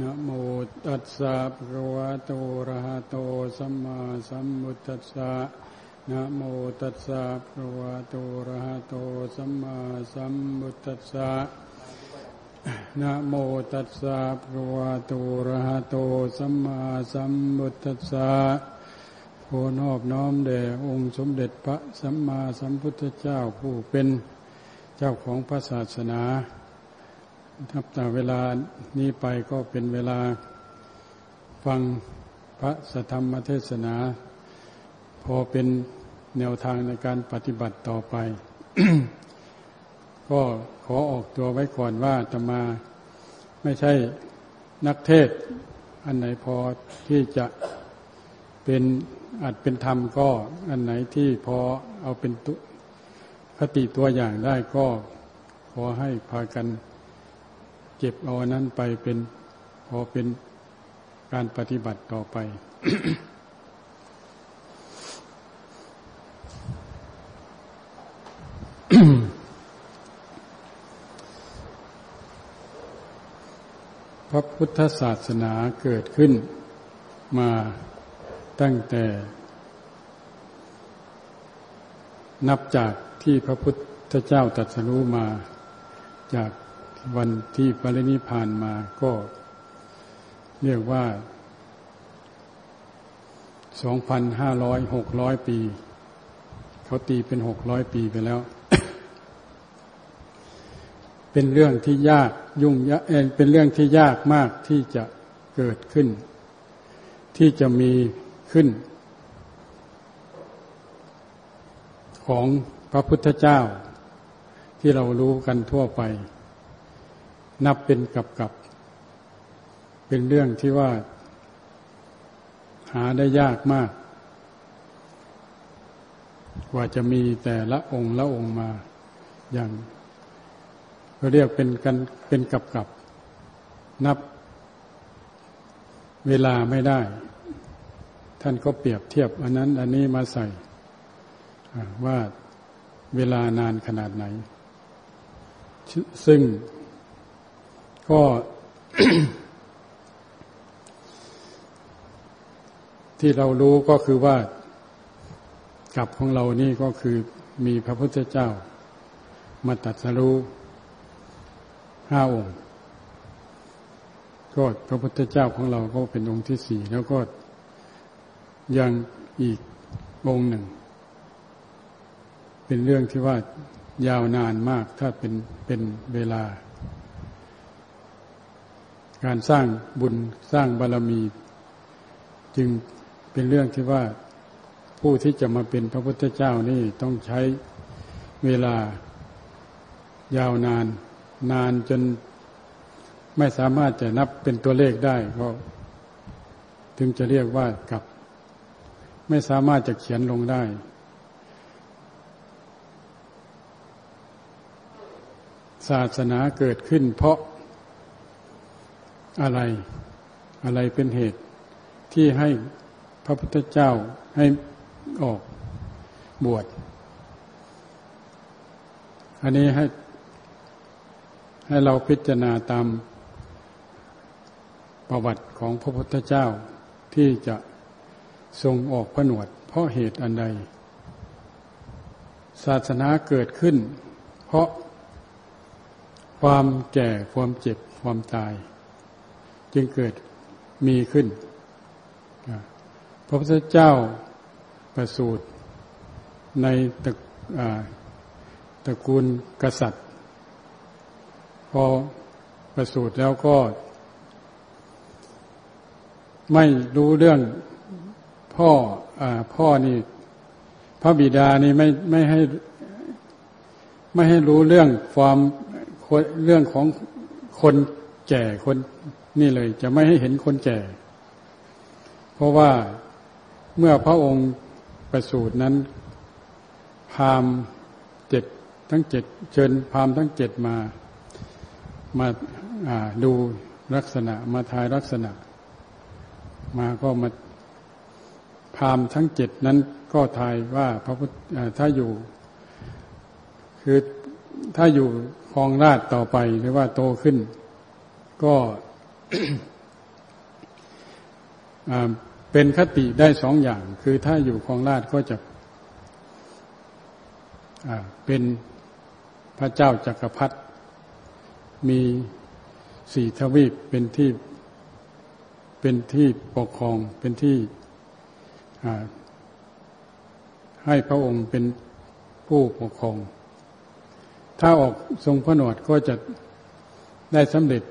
นะโมตัสสะภะคะวะโตอะระหะโตสัมมาสัมพุทธัสสะนะโมตัสสะภะคะวะโตอะระหะโตสัมมาสัมพุทธัสสะนะโมตัสสะภะคะวะโตอะระหะโตสัมมาสัมพุทธัสสะขอนอบน้อมแด่องค์สมเด็จพระสัมมาสัมพุทธเจ้าผู้เป็นเจ้าของพระศาสนา ทับแต่เวลานี้ไปก็เป็นเวลาฟังพระสธรรมเทศนา พอเป็นแนวทางในการปฏิบัติต่อไป ก็ขอออกตัวไว้ก่อนว่าจะมาไม่ใช่นักเทศ อันไหนพอที่จะเป็นอาจเป็นธรรมก็ อันไหนที่พอเอาเป็นตุคติตัวอย่างได้ก็ขอให้พากัน เก็บเอานั้นไปเป็นพอเป็นการปฏิบัติต่อไป พระพุทธศาสนาเกิดขึ้นมาตั้งแต่ นับจากที่พระพุทธเจ้าตรัสรู้มาจาก วันที่ปรินิพานมาก็ เรียกว่าสองพันห้าร้อยหกร้อยปี เขาตีเป็นหกร้อยปีไปแล้ว เป็นเรื่องที่ยากยุ่งยากเป็นเรื่องที่ยากมากที่จะเกิดขึ้น ที่จะมีขึ้น ของพระพุทธเจ้าที่เรารู้กันทั่วไป นับเป็นกับกับเป็นเรื่องที่ว่า หาได้ยากมาก กว่าจะมีแต่ละองค์ละองค์มาอย่างเขาเรียกเป็นกันเป็นกับกับ นับเวลาไม่ได้ ท่านก็เปรียบเทียบ อันนั้น อันนี้มาใส่ว่าเวลานานขนาดไหน ซึ่ง ก็ที่เรารู้ก็คือว่ากับของเรานี่ก็คือมีพระพุทธเจ้า มาตัดสรู้ห้าองค์ก็พระพุทธเจ้าของเราก็เป็นองค์ที่สี่แล้วก็ยังอีกองค์หนึ่ง เป็นเรื่องที่ว่ายาวนานมากถ้าเป็นเป็นเวลา การสร้างบุญสร้างบารรมี จึงเป็นเรื่องที่ว่าผู้ที่จะมาเป็นพระพุทธเจ้านี่ต้องใช้เวลายาวนาน นานจนไม่สามารถจะนับเป็นตัวเลขได้ก็ถึงจะเรียกว่ากับ ไม่สามารถจะเขียนลงได้ ศาสนาเกิดขึ้นเพราะ อะไร อะไรเป็นเหตุที่ให้พระพุทธเจ้าให้ออกบวช อันนี้ให้ ให้เราพิจารณาตามประวัติของพระพุทธเจ้าที่จะทรงออกผนวด เพราะเหตุอันใด ศาสนาเกิดขึ้น เพราะความแก่ความเจ็บความตาย จึงเกิดมีขึ้น พระพุทธเจ้าประสูติในตระตระกูลกษัตริย์ พอประสูติแล้วก็ ไม่รู้เรื่องพ่ออพ่อนี่ พระบิดานี่ไม่ไม่ให้ไม่ให้รู้เรื่องความเรื่องของคนแก่คน นี่เลยจะไม่ให้เห็นคนแก่ เพราะว่าเมื่อพระองค์ประสูตินั้น พามเจ็ดทั้งเจ็ดเชิญพามทั้งเจ็ดมามาดูลักษณะมาทายลักษณะ มาก็มาพามทั้งเจ็ดนั้นก็ทายว่าพระพุทธถ้าอยู่ คือถ้าอยู่ครองราชต่อไปหรือว่าโตขึ้น ก็ เป็นคติได้สองอย่าง คือถ้าอยู่คลองราชก็จะเป็นพระเจ้าจักรพรรดิมีสี่ทวีปเป็นที่เป็นที่ปกครองเป็นที่ให้พระองค์เป็นผู้ปกครอง ถ้าออกทรงพระนวดก็จะได้สำเร็จ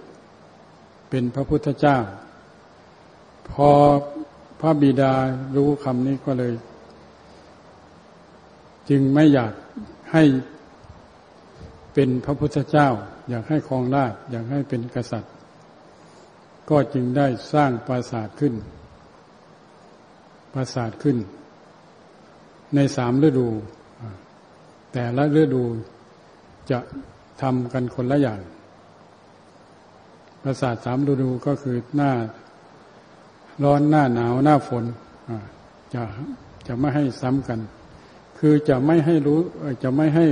เป็นพระพุทธเจ้า พอพระบิดารู้คำนี้ก็เลย จึงไม่อยากให้เป็นพระพุทธเจ้า อยากให้ครองราชอยากให้เป็นกษัตริย์ ก็จึงได้สร้างปราสาทขึ้น ปราสาทขึ้น ในสามฤดู แต่ละฤดูจะทำกันคนละอย่าง ปราสาทสามฤดูก็คือหน้าร้อนหน้าหนาวหน้าฝนจะจะไม่ให้ซ้ำกัน คือจะไม่ให้รู้จะไม่ให้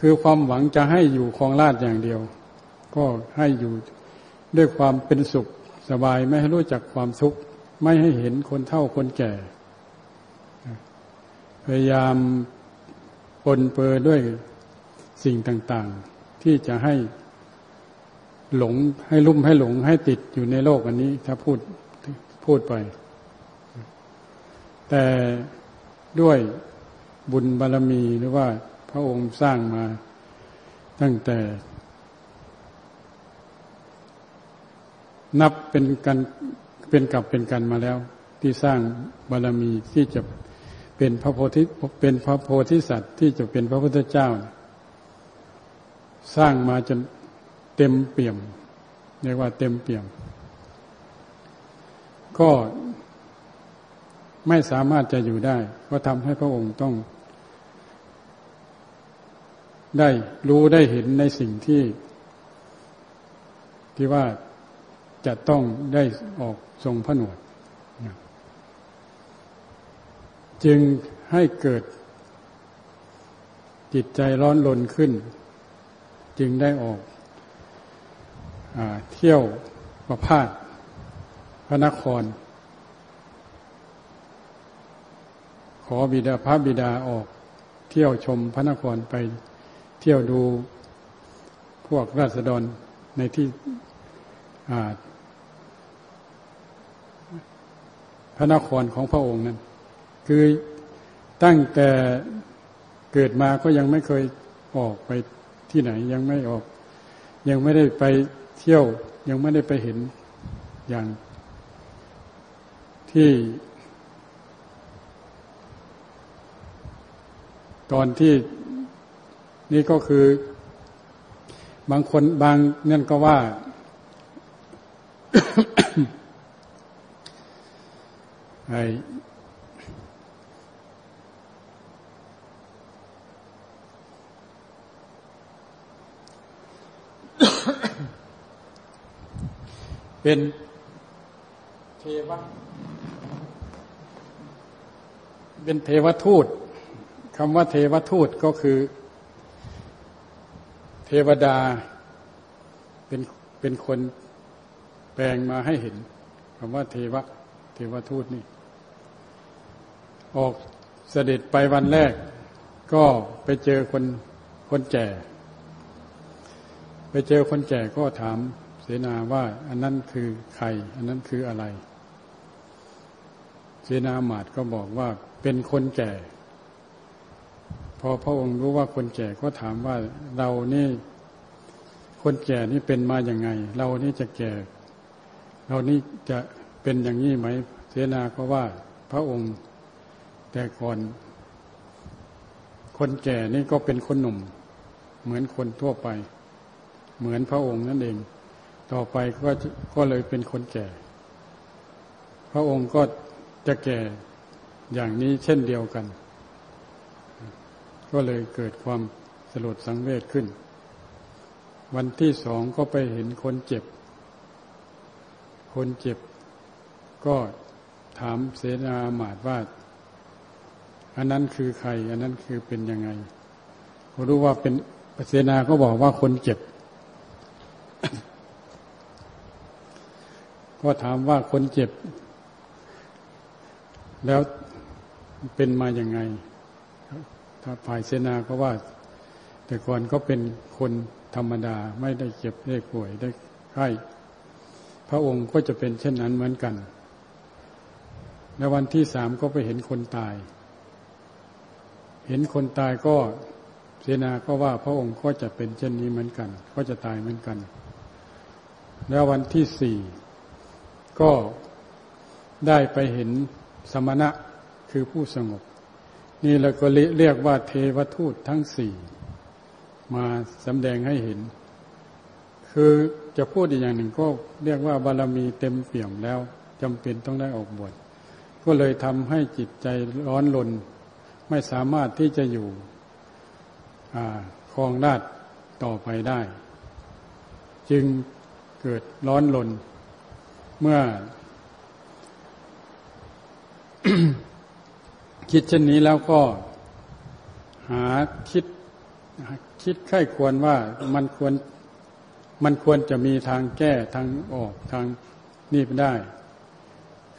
คือความหวังจะให้อยู่คลองลาดอย่างเดียว ก็ให้อยู่ด้วยความเป็นสุขสบายไม่ให้รู้จักความทุกข์ไม่ให้เห็นคนเฒ่าคนแก่ พยายามปนเปื้อด้วย สิ่งต่างๆ ที่จะให้หลงให้ลุ่มให้หลงให้ติดอยู่ในโลกอันนี้ ถ้าพูดพูดไป แต่ด้วยบุญบารรมีหรือว่าพระองค์สร้างมาตั้งแต่ นับเป็นกันเป็นกับเป็นกันมาแล้ว ที่สร้างบารรมีที่จะเป็นพระโพธิเป็นพระโพธิสัตว์ที่จะเป็นพระพุทธเจ้า สร้างมาจนเต็มเปี่ยม เรียกว่าเต็มเปี่ยม ก็ไม่สามารถจะอยู่ได้ ก็ทำให้พระองค์ต้อง ได้รู้ได้เห็นในสิ่งที่ ที่ว่าจะต้องได้ออกทรงพระหนวด จึงให้เกิดจิตใจร้อนรนขึ้น จึงได้ออกอเที่ยวประพาสพระนคร ขอบิดาพระบิดาออก เที่ยวชมพระนครไปเที่ยวดูพวกราษฎรในที่พระนครของพระองค์นั้น คือตั้งแต่เกิดมาก็ยังไม่เคยออกไป ที่ไหนยังไม่ออก ยังไม่ได้ไปเที่ยว ยังไม่ได้ไปเห็นอย่าง ที่ตอนที่นี่ก็คือบางคนบางนั่นก็ว่า ไอ เป็นเทวะเป็นเทวทูตคำว่าเทวทูตก็คือ เทวดาเป็นเป็นคนแปลงมาให้เห็นคำว่าเทวะ เทวทูตนี่ ออกเสด็จไปวันแรก ก็ไปเจอคนคนแก่ ไปเจอคนแก่ก็ถามเสนาว่า อันนั้นคือใคร อันนั้นคืออะไร เสนาหมาดก็บอกว่าเป็นคนแก่ พอพระองค์รู้ว่าคนแก่ก็ถามว่าเรานี่ คนแก่นี่เป็นมาอย่างไง เรานี่จะแก่ เรานี่จะเป็นอย่างนี้ไหม เสนาก็ว่าพระองค์แต่ก่อน คนแก่นี่ก็เป็นคนหนุ่ม เหมือนคนทั่วไป เหมือนพระองค์นั่นเอง ต่อไปก็ก็เลยเป็นคนแก่ พระองค์ก็จะแก่อย่างนี้เช่นเดียวกัน ก็เลยเกิดความสลดสังเวชขึ้น วันที่สองก็ไปเห็นคนเจ็บ คนเจ็บ ก็ถามเสนาหมาดว่า อันนั้นคือใคร อันนั้นคือเป็นยังไงรู้ว่าเป็นเสนาก็บอกว่าคนเจ็บ ก็ถามว่าคนเจ็บ แล้วเป็นมาอย่างไงถ้าฝ่ายเสนาก็ว่า แต่ก่อนก็เป็นคนธรรมดาไม่ได้เจ็บได้ป่วยได้ไข้พระองค์ก็จะเป็นเช่นนั้นเหมือนกันในวันที่สามก็ไปเห็นคนตาย เห็นคนตายก็เสนาก็ว่าพระองค์ก็จะเป็นเช่นนี้เหมือนกัน ก็จะตายเหมือนกัน แล้ววันที่สี่ ก็ได้ไปเห็นสมณะคือผู้สงบ นี่เราก็เรียกว่าเทวทูตทั้งสี่มาสำแดงให้เห็น คือจะพูดอีกอย่างหนึ่งก็เรียกว่าบารมีเต็มเปี่ยมแล้วจำเป็นต้องได้ออกบวชก็เลยทำให้จิตใจร้อนลน ไม่สามารถที่จะอยู่คลองราดต่อไปได้ จึงเกิดร้อนลน เมื่อ คิดเช่นนี้แล้วก็ หาคิด คิดไข้ควรว่ามันควร มันควรจะมีทางแก้ทางออกทางนี่ได้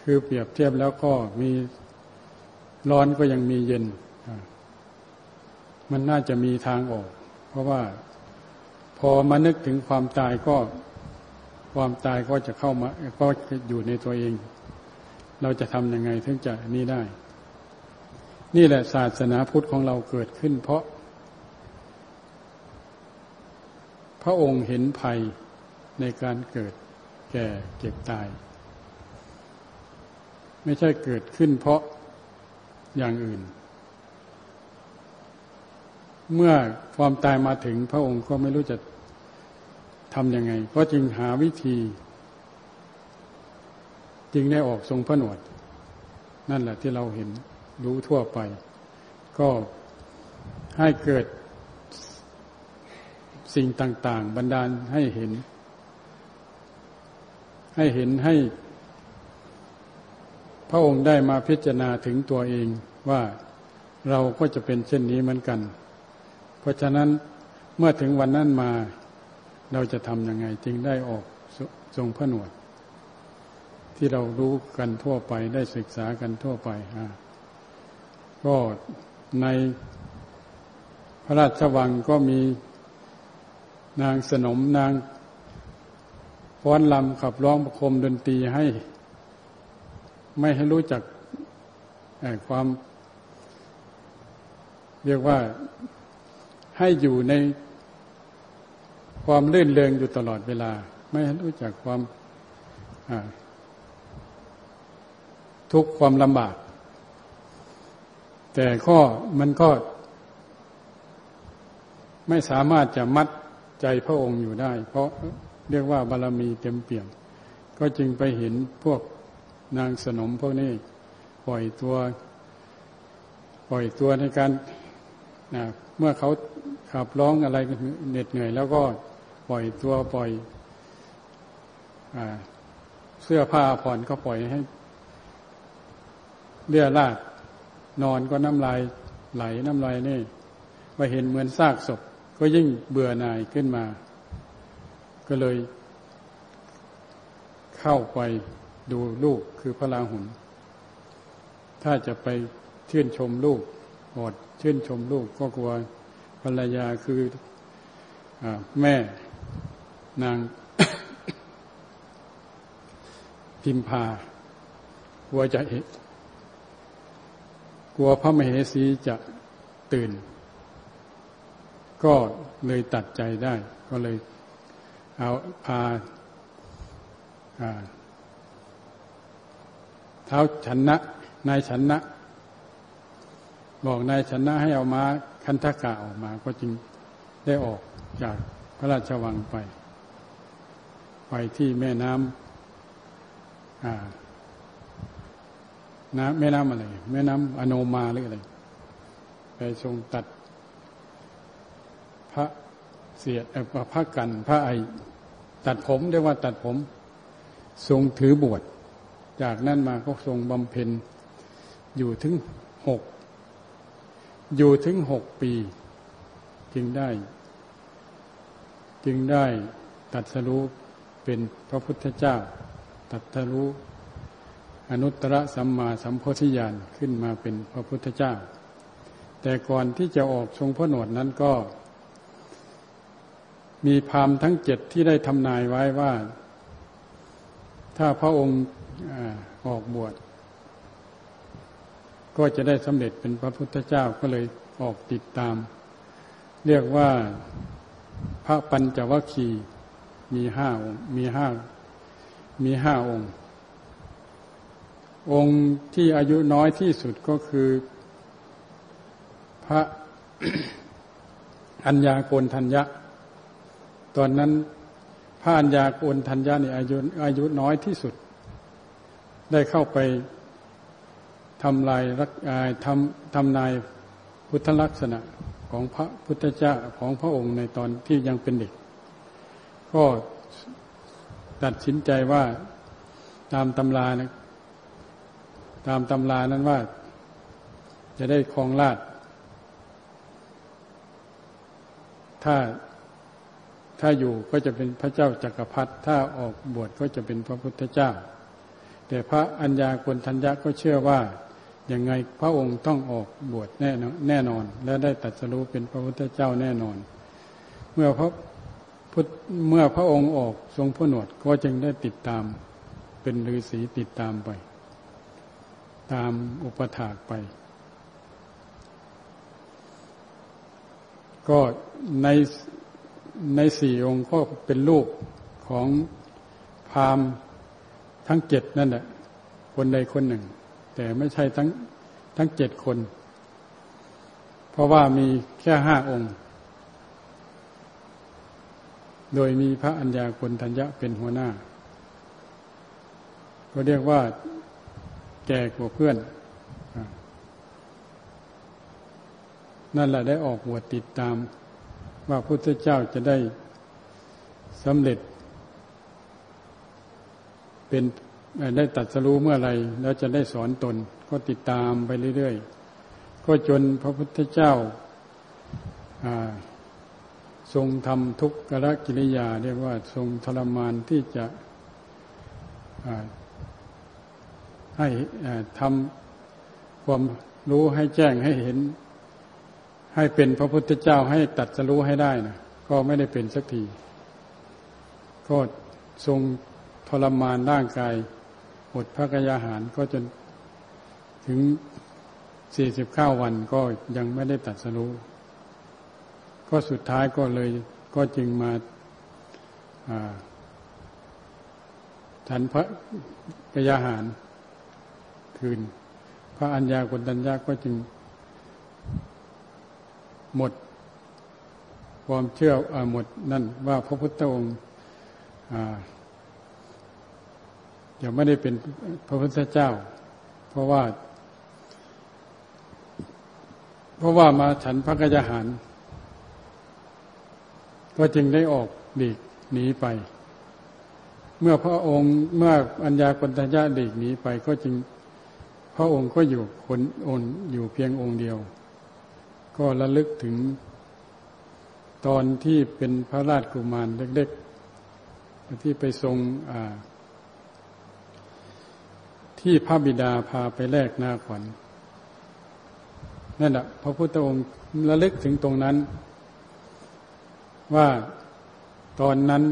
คือเปรียบเทียบแล้วก็มีร้อนก็ยังมีเย็น มันน่าจะมีทางออก เพราะว่าพอมานึกถึงความตายก็ ความตายก็จะเข้ามา ก็อยู่ในตัวเอง เราจะทำยังไงถึงจะนี่ได้ นี่แหละศาสนาพุทธของเราเกิดขึ้น เพราะ พระองค์เห็นภัยในการเกิด แก่เก็บตาย ไม่ใช่เกิดขึ้นเพราะอย่างอื่น เมื่อความตายมาถึงพระองค์ก็ไม่รู้จะ ทำยังไง ก็จึงหาวิธี จึงได้ออกทรงพระหนวด นั่นแหละที่เราเห็นรู้ทั่วไป ก็ให้เกิดสิ่งต่าง ๆ บันดาลให้เห็น ให้เห็นให้ พระองค์ได้มาพิจารณาถึงตัวเองว่าเราก็จะเป็นเช่นนี้เหมือนกัน เพราะฉะนั้นเมื่อถึงวันนั้นมา เราจะทำยังไงจึงได้ออกทรงพระหนวด ที่เรารู้กันทั่วไปได้ศึกษากันทั่วไปก็ในพระราชวังก็มีนางสนมนางฟ้อนลำขับร้องประคมดนตรีให้ ไม่ให้รู้จักความ เรียกว่าให้อยู่ใน ความลื่นเริงอยู่ตลอดเวลา ไม่รู้จักความทุกข์ความลำบาก แต่ข้อมันก็ ไม่สามารถจะมัดใจพระองค์อยู่ได้ เพราะเรียกว่าบารรมีเต็มเปี่ยม ก็จึงไปเห็นพวกนางสนมพวกนี้ปล่อยตัว ปล่อยตัวในการนะเมื่อเขาขับร้องอะไรเหน็ดเหนื่อย แล้วก็ ปล่อยตัวปล่อยอเสื้อผ้าผ่อนก็ปล่อยให้เลี่ยราดนอนก็น้ำลายไหลน้ำลายนี่ไปเห็นเหมือนซากศพ ก็ยิ่งเบื่อหน่ายขึ้นมา ก็เลย เข้าไปดูลูกคือพระราหุลถ้าจะไปชื่นชมลูกอดชื่นชมลูกก็กลัวภรรยาคืออแม่ นางพิมพากลัวจะกลัวพระมเหสีจะตื่น ก็เลยตัดใจได้ ก็เลยเอาพาเท้าชนะ นายชนะ บอกนายชนะให้เอามาคันทกะออกมา ก็จึงได้ออกจากพระราชวังไป ไปที่แม่น้ำน้ำแม่น้ำอะไร แม่น้ำอโนมาหรืออะไร ไปทรงตัด พระเสียพระกัน พระไอตัดผมเรียกว่าตัดผม ทรงถือบวช จากนั้นมาก็ทรงบำเพ็ญอยู่ถึงหก อยู่ถึงหกปี จึงได้ จึงได้ตัดสรู้ เป็นพระพุทธเจ้าตัตรู้อนุตตรสัมมาสัมโพธิญาณขึ้นมาเป็นพระพุทธเจ้า แต่ก่อนที่จะออกทรงพระโนดนั้นก็ มีพามทั้งเจ็ดที่ได้ทำนายไว้ว่า ถ้าพระองค์ออกบวชก็จะได้สำเร็จเป็นพระพุทธเจ้าก็เลยออกติดตาม เรียกว่าพระปัญจวัคคี มีห้าองค์ มีห้ามีห้าองค์ องค์ที่อายุน้อยที่สุดก็คือ พระอัญญาโกนทัญญะ ตอนนั้นพระอัญญาโกนทัญญะนี่อายุอายุน้อยที่สุด ได้เข้าไปทำลายรักทำทำนายพุทธลักษณะของพระพุทธเจ้าของพระองค์ในตอนที่ยังเป็นเด็ก ก็ตัดสินใจว่าตามตำรานะตามตำรานั้นว่า จะได้ครองราชถ้าถ้าอยู่ก็จะเป็นพระเจ้าจากักรพรรดิถ้าออกบวชก็จะเป็นพระพุทธเจ้า แต่พระอัญญาคนทัญญะก็เชื่อว่ายังไงพระองค์ต้องออกบวชแน่นอนแน่นอน และได้ตัดสรู้เป็นพระพุทธเจ้าแน่นอน เมื่อพระ พุทธเมื่อพระองค์ออกทรงพระหนวดก็จึงได้ติดตามเป็นฤาษีติดตามไป ตามอุปถากไป ก็ในในสี่องค์ก็เป็นลูกของพามทั้งเจ็ดนั่นแหละคนใดคนหนึ่ง แต่ไม่ใช่ทั้งทั้งเจ็ดคน เพราะว่ามีแค่ห้าองค์ โดยมีพระอัญญาคนทัญญะเป็นหัวหน้า ก็เรียกว่าแก่กว่าเพื่อน นั่นแหละได้ออกบวชติดตาม ว่าพุทธเจ้าจะได้สำเร็จ เป็นได้ตัดสรู้เมื่อไรแล้วจะได้สอนตน ก็ติดตามไปเรื่อย ๆ ก็จนพระพุทธเจ้า ทรงทำทุกขละกิริยา เรียกว่าทรงทรมานที่จะให้ทำความรู้ให้แจ้งให้เห็น ให้เป็นพระพุทธเจ้าให้ตัดสรู้ให้ได้นะก็ไม่ได้เป็นสักทีก็ทรงทรมานร่างกายอดพระกยาหารก็จนถึงสี่สิบเก้าวันก็ยังไม่ได้ตัดสรู้ ก็สุดท้ายก็เลยก็จึงมาฉันพระกยาหารคืน พระอัญญากุตัญญาก็จึงหมดความเชื่ออหมดนั่นว่าพระพุทธองค์ยังไม่ได้เป็นพระพุทธเจ้า เพราะว่า เพราะว่ามาฉันพระกยาหาร ก็จึงได้ออกดีกหนีไป เมื่อพระองค์เมื่ออัญญาปัญญาดีกหนีไป ก็จึงพระองค์ก็อยู่คนอนอยู่เพียงองค์เดียว ก็ระลึกถึงตอนที่เป็นพระราชกุมารเล็กๆ ที่ไปทรงอ่าที่พระบิดาพาไปแลกนาขวัญนั่นแหละพระพุทธองค์ระลึกถึงตรงนั้น ว่าตอนนั้น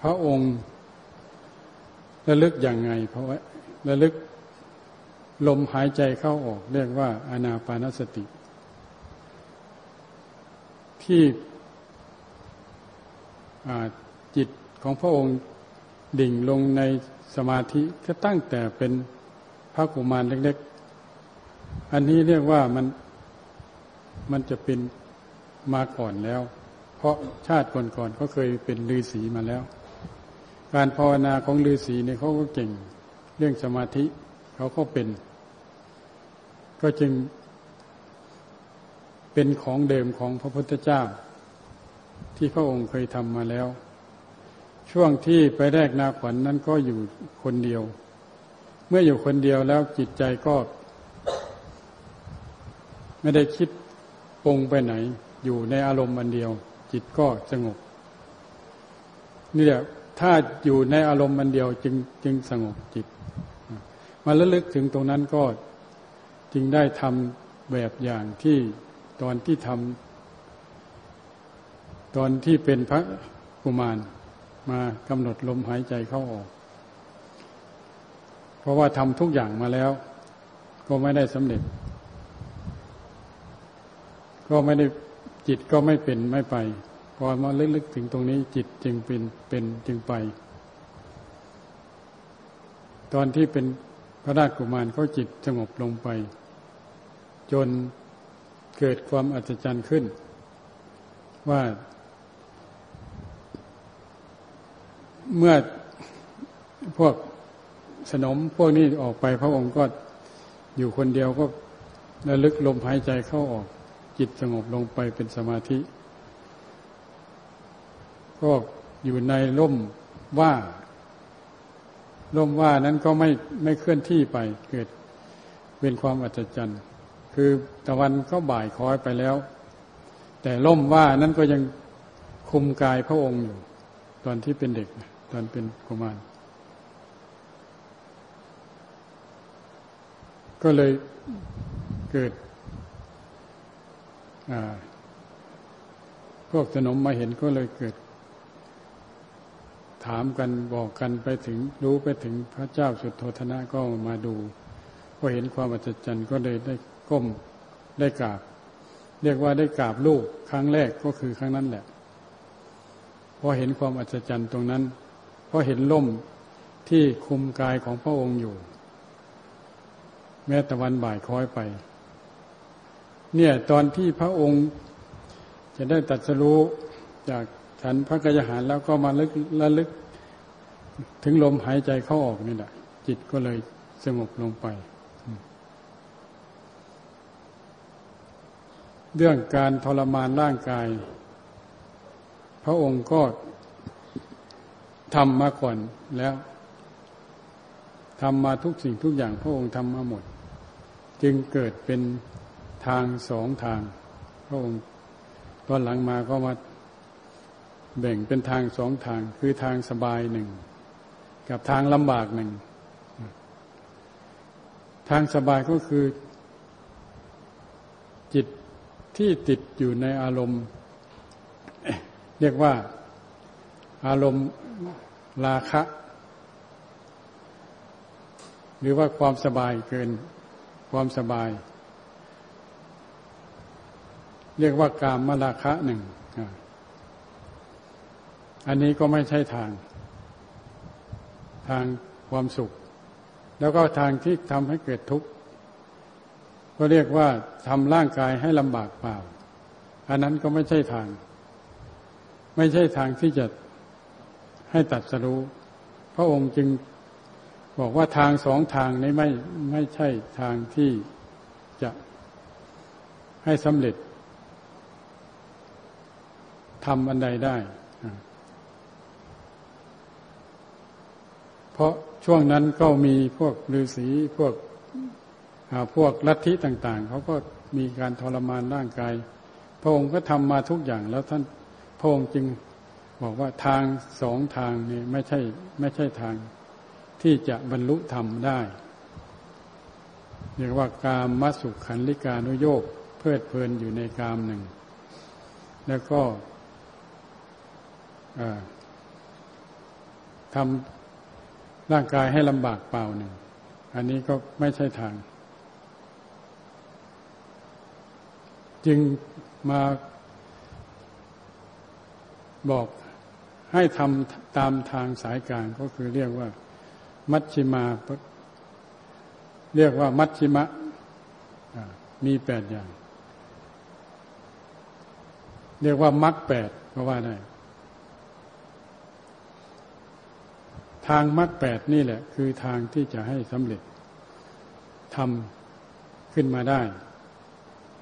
พระองค์ระลึกอย่างไง เพราะว่าระลึกลมหายใจเข้าออก เรียกว่าอานาปานสติ ที่จิตของพระองค์ดิ่งลงในสมาธิก็ตั้งแต่เป็นพระกุมารเล็ก ๆ อันนี้เรียกว่ามันมันจะเป็น มาก่อนแล้ว เพราะชาติก่อนๆเขาเคยเป็นฤาษีมาแล้ว การภาวนาของฤาษีเนี่ยเขาก็เก่ง เรื่องสมาธิเขาก็เป็น ก็จึงเป็นของเดิมของพระพุทธเจ้า ที่พระองค์เคยทำมาแล้ว ช่วงที่ไปแรกนาขวัญนนั้นก็อยู่คนเดียว เมื่ออยู่คนเดียวแล้วจิตใจก็ ไม่ได้คิดปงไปไหน อยู่ในอารมณ์อันเดียว จิตก็สงบนี่แหละถ้าอยู่ในอารมณ์มันเดียวจึงจึงสงบจิต มาระลึกถึงตรงนั้นก็จึงได้ทำแบบอย่างที่ตอนที่ทำตอนที่เป็นพระกุมารมากำหนดลมหายใจเข้าออก เพราะว่าทำทุกอย่างมาแล้ว ก็ไม่ได้สำเร็จ ก็ไม่ได้ จิตก็ไม่เป็นไม่ไป พอมาลึกๆถึงตรงนี้จิตจึงเป็นเป็นจึงไป ตอนที่เป็นพระราชกุมารเขาจิตสงบลงไป จนเกิดความอัศจรรย์ขึ้น ว่า เมื่อพวกสนมพวกนี้ออกไปพระองค์ก็อยู่คนเดียวก็ระลึกลมหายใจเข้าออก จิตสงบลงไปเป็นสมาธิ ก็อยู่ในร่มว่าร่มว่านั้นก็ไม่ไม่เคลื่อนที่ไปเกิดเป็นความอัศจรรย์ คือตะวันก็บ่ายคอยไปแล้ว แต่ร่มว่านั้นก็ยังคุมกายพระองค์อยู่ ตอนที่เป็นเด็ก ตอนเป็นกุมารก็เลยเกิด พวกสนมมาเห็นก็เลยเกิด ถามกันบอกกันไปถึงรู้ไปถึงพระเจ้าสุดโทธนะก็มาดูพอเห็นความอัศจรรย์ก็เลยได้ก้มได้กราบ เรียกว่าได้กราบลูกครั้งแรกก็คือครั้งนั้นแหละพอเห็นความอัศจรรย์ตรงนั้นพอเห็นล่มที่คุมกายของพระองค์อยู่ แม้ตะวันบ่ายคล้อยไป เนี่ยตอนที่พระองค์จะได้ตัดสรู้จากฉันพระกยาหารแล้วก็มาลึกระลึก ถึงลมหายใจเข้าออกนี่แหละจิตก็เลยสงบลงไป เรื่องการทรมานร่างกาย พระองค์ก็ทำมาก่อนแล้วทำมาทุกสิ่งทุกอย่างพระองค์ทำมาหมด จึงเกิดเป็น ทางสองทาง พระองค์ตอนหลังมาก็มาแบ่งเป็นทางสองทาง คือทางสบายหนึ่ง กับทางลำบากหนึ่ง ทางสบายก็คือ จิตที่ติดอยู่ในอารมณ์ เรียกว่าอารมณ์ราคะ หรือว่าความสบายเกินความสบาย เรียกว่ากามมาราคะหนึ่ง อันนี้ก็ไม่ใช่ทาง ทางความสุข แล้วก็ทางที่ทำให้เกิดทุกข์ ก็เรียกว่าทำร่างกายให้ลำบากเปล่า อันนั้นก็ไม่ใช่ทาง ไม่ใช่ทางที่จะให้ตัดสรู้ พระองค์จึงบอกว่าทางสองทางนี้ไม่ไม่ใช่ทางที่จะให้สำเร็จ ทำอันใดได้ เพราะช่วงนั้นก็มีพวกฤาษีพวกพวกลัทธิต่าง ๆ เขาก็มีการทรมานร่างกาย พระองค์ก็ทำมาทุกอย่างแล้วท่านพระองค์จึงบอกว่าทางสองทางนี่ไม่ใช่ไม่ใช่ทางที่จะบรรลุธรรมได้เรียกว่ากามมัสุขันลิกานุโยกเพลิดเพลินอยู่ในกามหนึ่ง แล้วก็ ทำร่างกายให้ลำบากเปล่าหนึ่ง อันนี้ก็ไม่ใช่ทาง จึงมาบอกให้ทำตามทางสายกลางก็คือเรียกว่า มัชชิมา เรียกว่ามัชชิมะมีแปดอย่าง เรียกว่ามัคแปดก็ว่าได้ ทางมัคแปดนี่แหละ คือทางที่จะให้สำเร็จทำขึ้นมาได้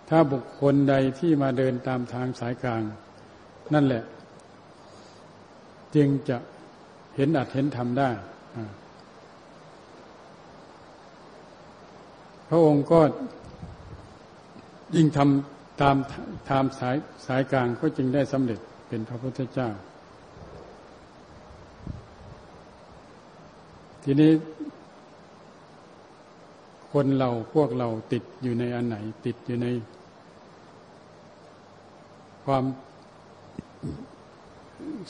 ถ้าบุคคลใดที่มาเดินตามทางสายกลาง นั่นแหละ จึงจะเห็นอัดเห็นทำได้ พระองค์ก็ยิ่งทำตามตามสายสายกลางก็จึงได้สำเร็จเป็นพระพุทธเจ้า ทีนี้ คนเราพวกเราติดอยู่ในอันไหน ติดอยู่ใน ความ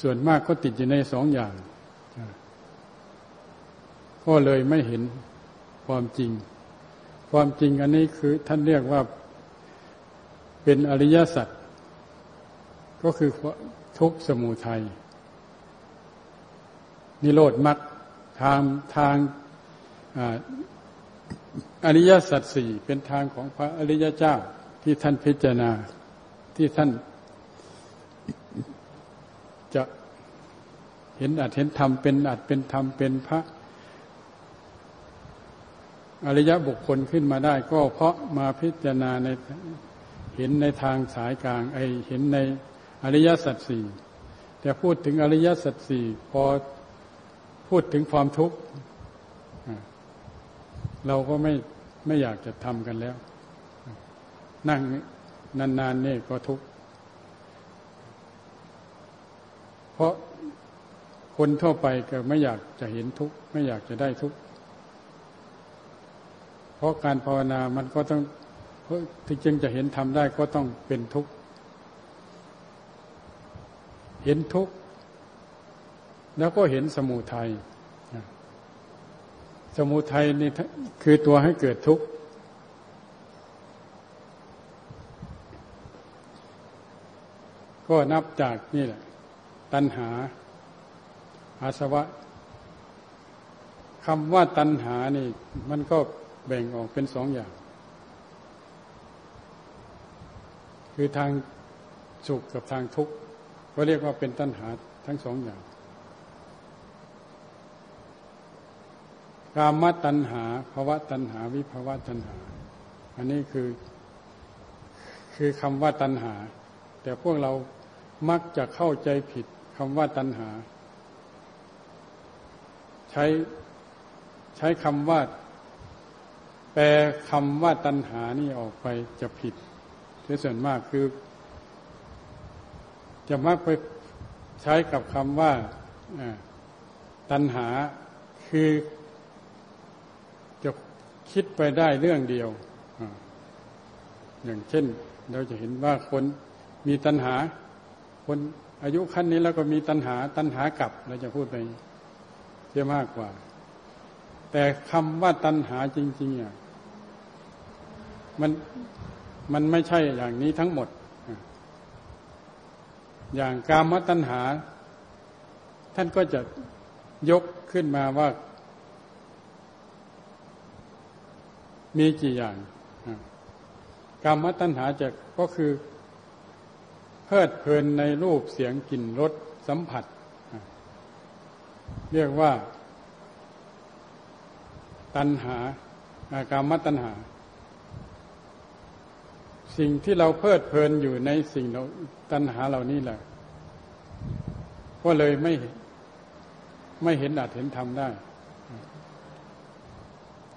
ส่วนมากก็ติดอยู่ในสองอย่าง ก็เลยไม่เห็นความจริง ความจริงอันนี้คือท่านเรียกว่าเป็นอริยสัจก็คือทุกสมุทัยนิโรธมรรค ทางทางอริยสัจสี่เป็นทางของพระอริยเจ้าที่ท่านพิจารณาที่ท่านจะเห็นอัดเห็นธรรมเป็นอัดเป็นธรรมเป็นพระอริยบุคคลขึ้นมาได้ ก็เพราะมาพิจารณาในเห็นในทางสายกลาง ไอเห็นในอริยสัจสี่แต่พูดถึงอริยสัจสี่พอ พูดถึงความทุกข์เราก็ไม่ไม่อยากจะทำกันแล้ว นั่งนานๆนี่ก็ทุกข์เพราะคนทั่วไปก็ไม่อยากจะเห็นทุกข์ไม่อยากจะได้ทุกข์เพราะการภาวนามันก็ต้องที่จึงจะเห็นทำได้ก็ต้องเป็นทุกข์เห็นทุกข์ แล้วก็เห็นสมุทัยสมุทัยนี่คือตัวให้เกิดทุกข์ก็นับจากนี่แหละ ตัณหา อาสวะคำว่าตัณหานี่ มันก็แบ่งออกเป็นสองอย่าง คือทางสุขกับทางทุกข์ก็เรียกว่าเป็นตัณหาทั้งสองอย่าง กามตัณหาภาวะตัณหา วิภาวะตัณหา อันนี้คือ คือคำว่าตัณหา แต่พวกเรามักจะเข้าใจผิดคำว่าตัณหา ใช้ใช้คำว่า แปลคำว่าตัณหานี่ออกไปจะผิดส่วนมากคือ จะมักไปใช้กับคำว่าตัณหาคือ คิดไปได้เรื่องเดียว อย่างเช่น เราจะเห็นว่าคนมีตัณหา คนอายุขั้นนี้แล้วก็มีตัณหา ตัณหากลับเราจะพูดไปเยอะมากกว่า แต่คำว่าตัณหาจริงๆอะมันมันไม่ใช่อย่างนี้ทั้งหมด อย่างกามตัณหา ท่านก็จะยกขึ้นมาว่า มีกี่อย่างกามตัณหาจะก็คือเพลิดเพลินในรูปเสียงกลิ่นรสสัมผัส เรียกว่า ตัณหากามตัณหา สิ่งที่เราเพลิดเพลินอยู่ในสิ่งตัณหาเหล่านี้แหละก็เลยไม่ไม่เห็นอาจเห็นทำได้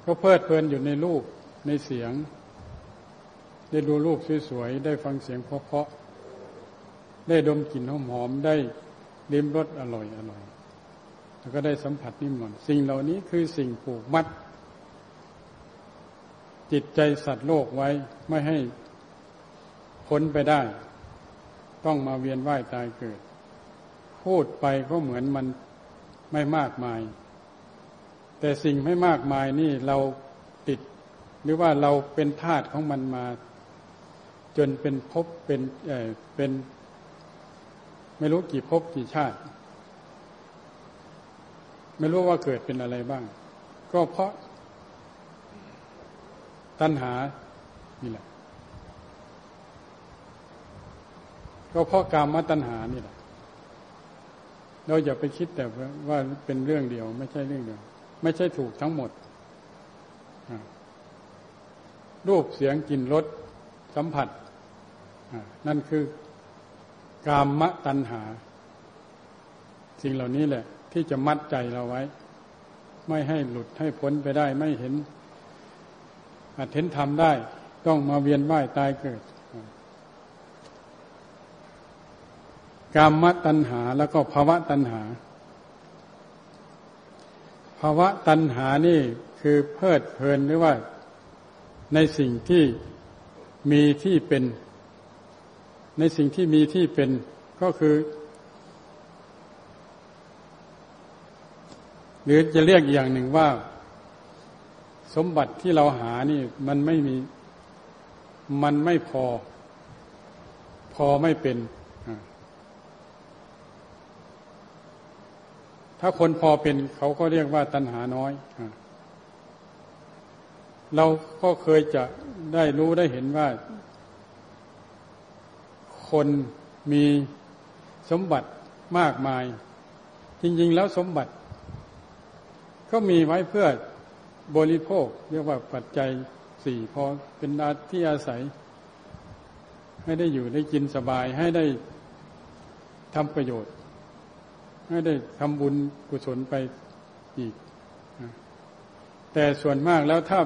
ก็เพลิดเพลินอยู่ในรูปในเสียง ได้ดูรูปสวยๆ ได้ฟังเสียงเพราะๆ ได้ดมกลิ่นหอมๆ ได้ลิ้มรสอร่อยอร่อย แล้วก็ได้สัมผัสนิ่มนวลสิ่งเหล่านี้คือสิ่งผูกมัด จิตใจสัตว์โลกไว้ไม่ให้พ้นไปได้ ต้องมาเวียนว่ายตายเกิด พูดไปก็เหมือนมันไม่มากมาย แต่สิ่งไม่มากมายนี่เราติด หรือว่าเราเป็นทาสของมันมา จนเป็นภพเป็นเออเป็น ไม่รู้กี่ภพกี่ชาติ ไม่รู้ว่าเกิดเป็นอะไรบ้าง ก็เพราะตัณหานี่แหละ ก็เพราะกามตัณหานี่แหละเราอย่าไปคิดแต่ว่าเป็นเรื่องเดียว ไม่ใช่เรื่องเดียว ไม่ใช่ถูกทั้งหมด รูปเสียงกลิ่นรสสัมผัส นั่นคือกามะตัณหา สิ่งเหล่านี้แหละ ที่จะมัดใจเราไว้ ไม่ให้หลุดให้พ้นไปได้ไม่เห็นอาจเห็นทำได้ ต้องมาเวียนว่ายตายเกิดกามตัณหาแล้วก็ภาวะตัณหาาวะตัณหานี่คือเพลิดเพลินหรือว่าในสิ่งที่มีที่เป็น ในสิ่งที่มีที่เป็นก็คือ หรือจะเรียกอย่างหนึ่งว่า สมบัติที่เราหานี่มันไม่มี มันไม่พอ พอไม่เป็น ถ้าคนพอเป็นเขาก็เรียกว่าตัณหาน้อยเราก็เคยจะได้รู้ได้เห็นว่า คนมีสมบัติมากมาย จริง ๆ แล้วสมบัติ ก็มีไว้เพื่อบริโภค เรียกว่าปัจจัยสี่พอเป็นอาที่อาศัย ให้ได้อยู่ได้กินสบายให้ได้ทำประโยชน์ ให้ได้ทำบุญกุศลไปอีก แต่ส่วนมากแล้วถ้า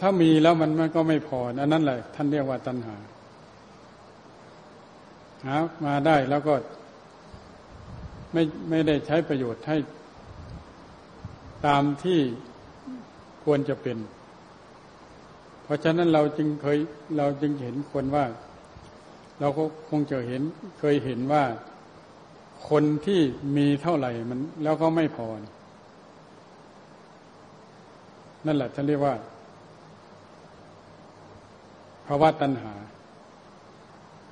ถ้ามีแล้วมันมันก็ไม่พอ อันนั้นแหละท่านเรียกว่าตัณหาหามาได้แล้วก็ไม่ไม่ได้ใช้ประโยชน์ให้ตามที่ควรจะเป็น เพราะฉะนั้นเราจึงเคยเราจึงเห็นคนว่า เราก็คงจะเห็นเคยเห็นว่า คนที่มีเท่าไหร่มัน แล้วก็ไม่พอ นั่นแหละท่านเรียกว่าภาวะตัณหา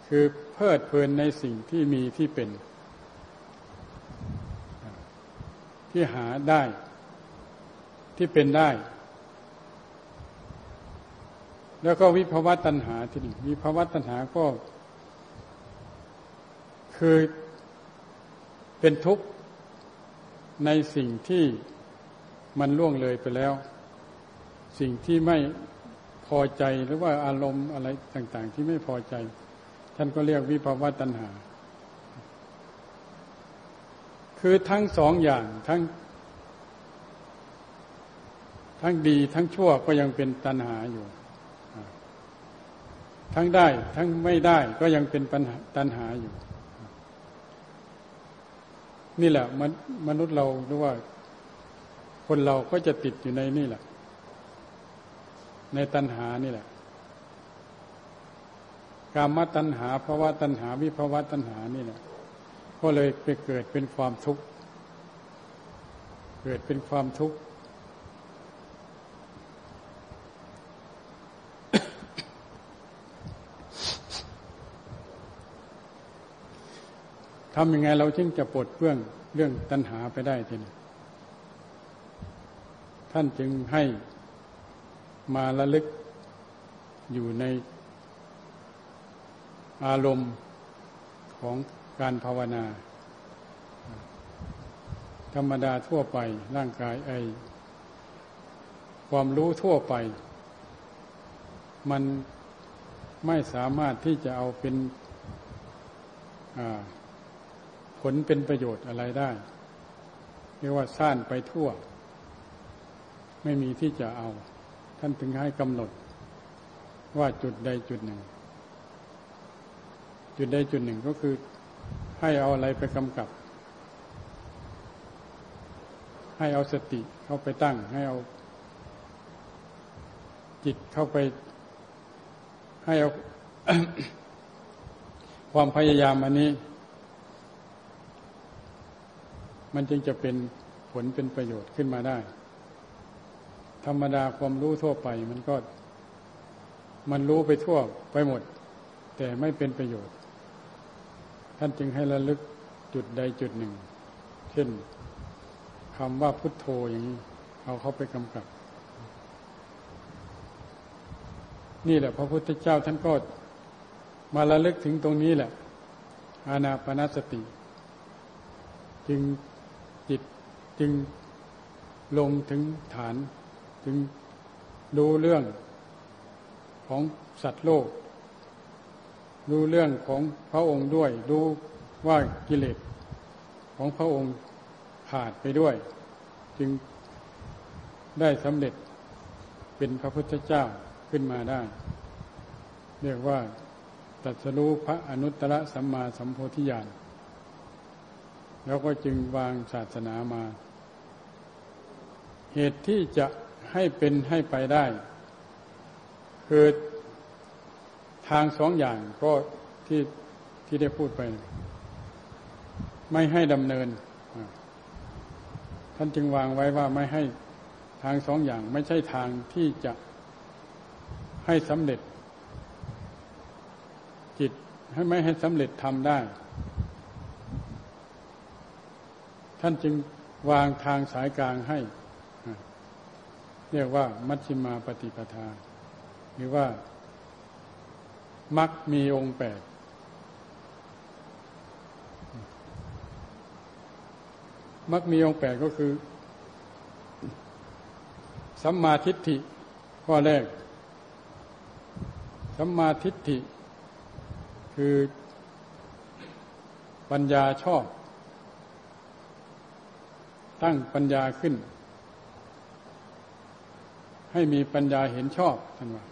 คือเพลิดเพลินในสิ่งที่มีที่เป็น ที่หาได้ ที่เป็นได้ แล้วก็วิภาวะตัณหาที่นี่วิภาวะตัณหาก็ คือ เป็นทุกข์ในสิ่งที่มันล่วงเลยไปแล้ว สิ่งที่ไม่พอใจหรือว่าอารมณ์อะไรต่าง ๆ ที่ไม่พอใจ ท่านก็เรียกวิภาวะตัณหา คือทั้งสองอย่างทั้ง ทั้งดีทั้งชั่วก็ยังเป็นตัณหาอยู่ ทั้งได้ทั้งไม่ได้ก็ยังเป็นปัญหาตัณหาอยู่ นี่แหละมมนุษย์เราหรือว่า คนเราก็จะติดอยู่ในนี่แหละ ในตัณหานี่แหละกามตัณหาภาวะตัณหา วิภาวะตัณหานี่แหละก็เลยไปเกิดเป็นความทุกข์เกิดเป็นความทุกข์ ทำยังไงเราจึงจะปลดเปื้องเรื่องตัณหาไปได้ทีนี้ท่านจึงให้มาละลึกอยู่ในอารมณ์ของการภาวนา ธรรมดาทั่วไปร่างกายไอความรู้ทั่วไป มันไม่สามารถที่จะเอาเป็น ผลเป็นประโยชน์อะไรได้ เรียกว่าซ่านไปทั่ว ไม่มีที่จะเอา ท่านถึงให้กำหนด ว่าจุดใดจุดหนึ่ง จุดใดจุดหนึ่งก็คือให้เอาอะไรไปกำกับ ให้เอาสติเข้าไปตั้ง ให้เอา จิตเข้าไป ให้เอาความพยายามอันนี้ มันจึงจะเป็นผลเป็นประโยชน์ขึ้นมาได้ ธรรมดาความรู้ทั่วไปมันก็ มันรู้ไปทั่วไปหมด แต่ไม่เป็นประโยชน์ ท่านจึงให้ระลึกจุดใดจุดหนึ่ง เช่นคำว่าพุทโธอย่างนี้เอาเข้าไปกำกับ นี่แหละ พระพุทธเจ้าท่านก็มาระลึกถึงตรงนี้แหละอานาปนาสติ จึง จิตจึงลงถึงฐาน จึงดูเรื่องของสัตว์โลกดูเรื่องของพระองค์ด้วยดูว่ากิเลสของพระองค์ขาดไปด้วย จึงได้สำเร็จเป็นพระพุทธเจ้าขึ้นมาได้ เรียกว่าตัสรู้พระอนุตตรสัมมาสัมโพธิญาณ แล้วก็จึงวางศาสนามา เหตุที่จะให้เป็นให้ไปได้ คือทางสองอย่างก็ที่ที่ได้พูดไป ไม่ให้ดำเนิน ท่านจึงวางไว้ว่าไม่ให้ทางสองอย่าง ไม่ใช่ทางที่จะให้สำเร็จจิตให้ไม่ให้สำเร็จทำได้ ท่านจึงวางทางสายกลางให้ เรียกว่า มัชฌิมาปฏิปทา หรือว่ามักมีองค์แปดมักมีองค์แปดก็คือ สัมมาทิฏฐิข้อแรก สัมมาทิฏฐิ คือปัญญาชอบ ตั้งปัญญาขึ้น ให้มีปัญญาเห็นชอบท่านว่า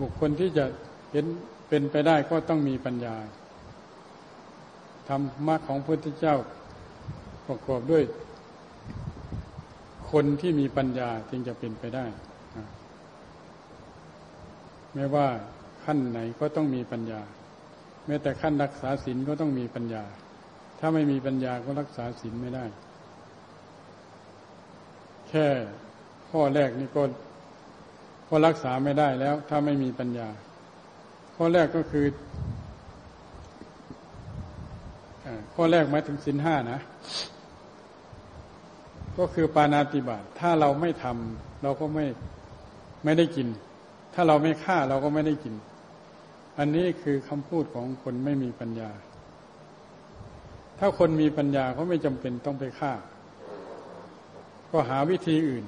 บุคคลที่จะเห็นเป็นไปได้ก็ต้องมีปัญญาธรรมะของพระพุทธเจ้าประกอบด้วย คนที่มีปัญญาจึงจะเป็นไปได้ ไม่ว่าขั้นไหนก็ต้องมีปัญญา แม้แต่ขั้นรักษาศีลก็ต้องมีปัญญา ถ้าไม่มีปัญญาก็รักษาศีลไม่ได้ แค่ข้อแรกนี่ก็ก็รักษาไม่ได้แล้ว ถ้าไม่มีปัญญา ข้อแรกก็คือข้อแรกหมายถึงสินห้านะ ก็คือปานาติบาตถ้าเราไม่ทำเราก็ไม่ไม่ได้กิน ถ้าเราไม่ฆ่าเราก็ไม่ได้กิน อันนี้คือคำพูดของคนไม่มีปัญญา ถ้าคนมีปัญญาเขาไม่จำเป็นต้องไปฆ่า ก็หาวิธีอื่น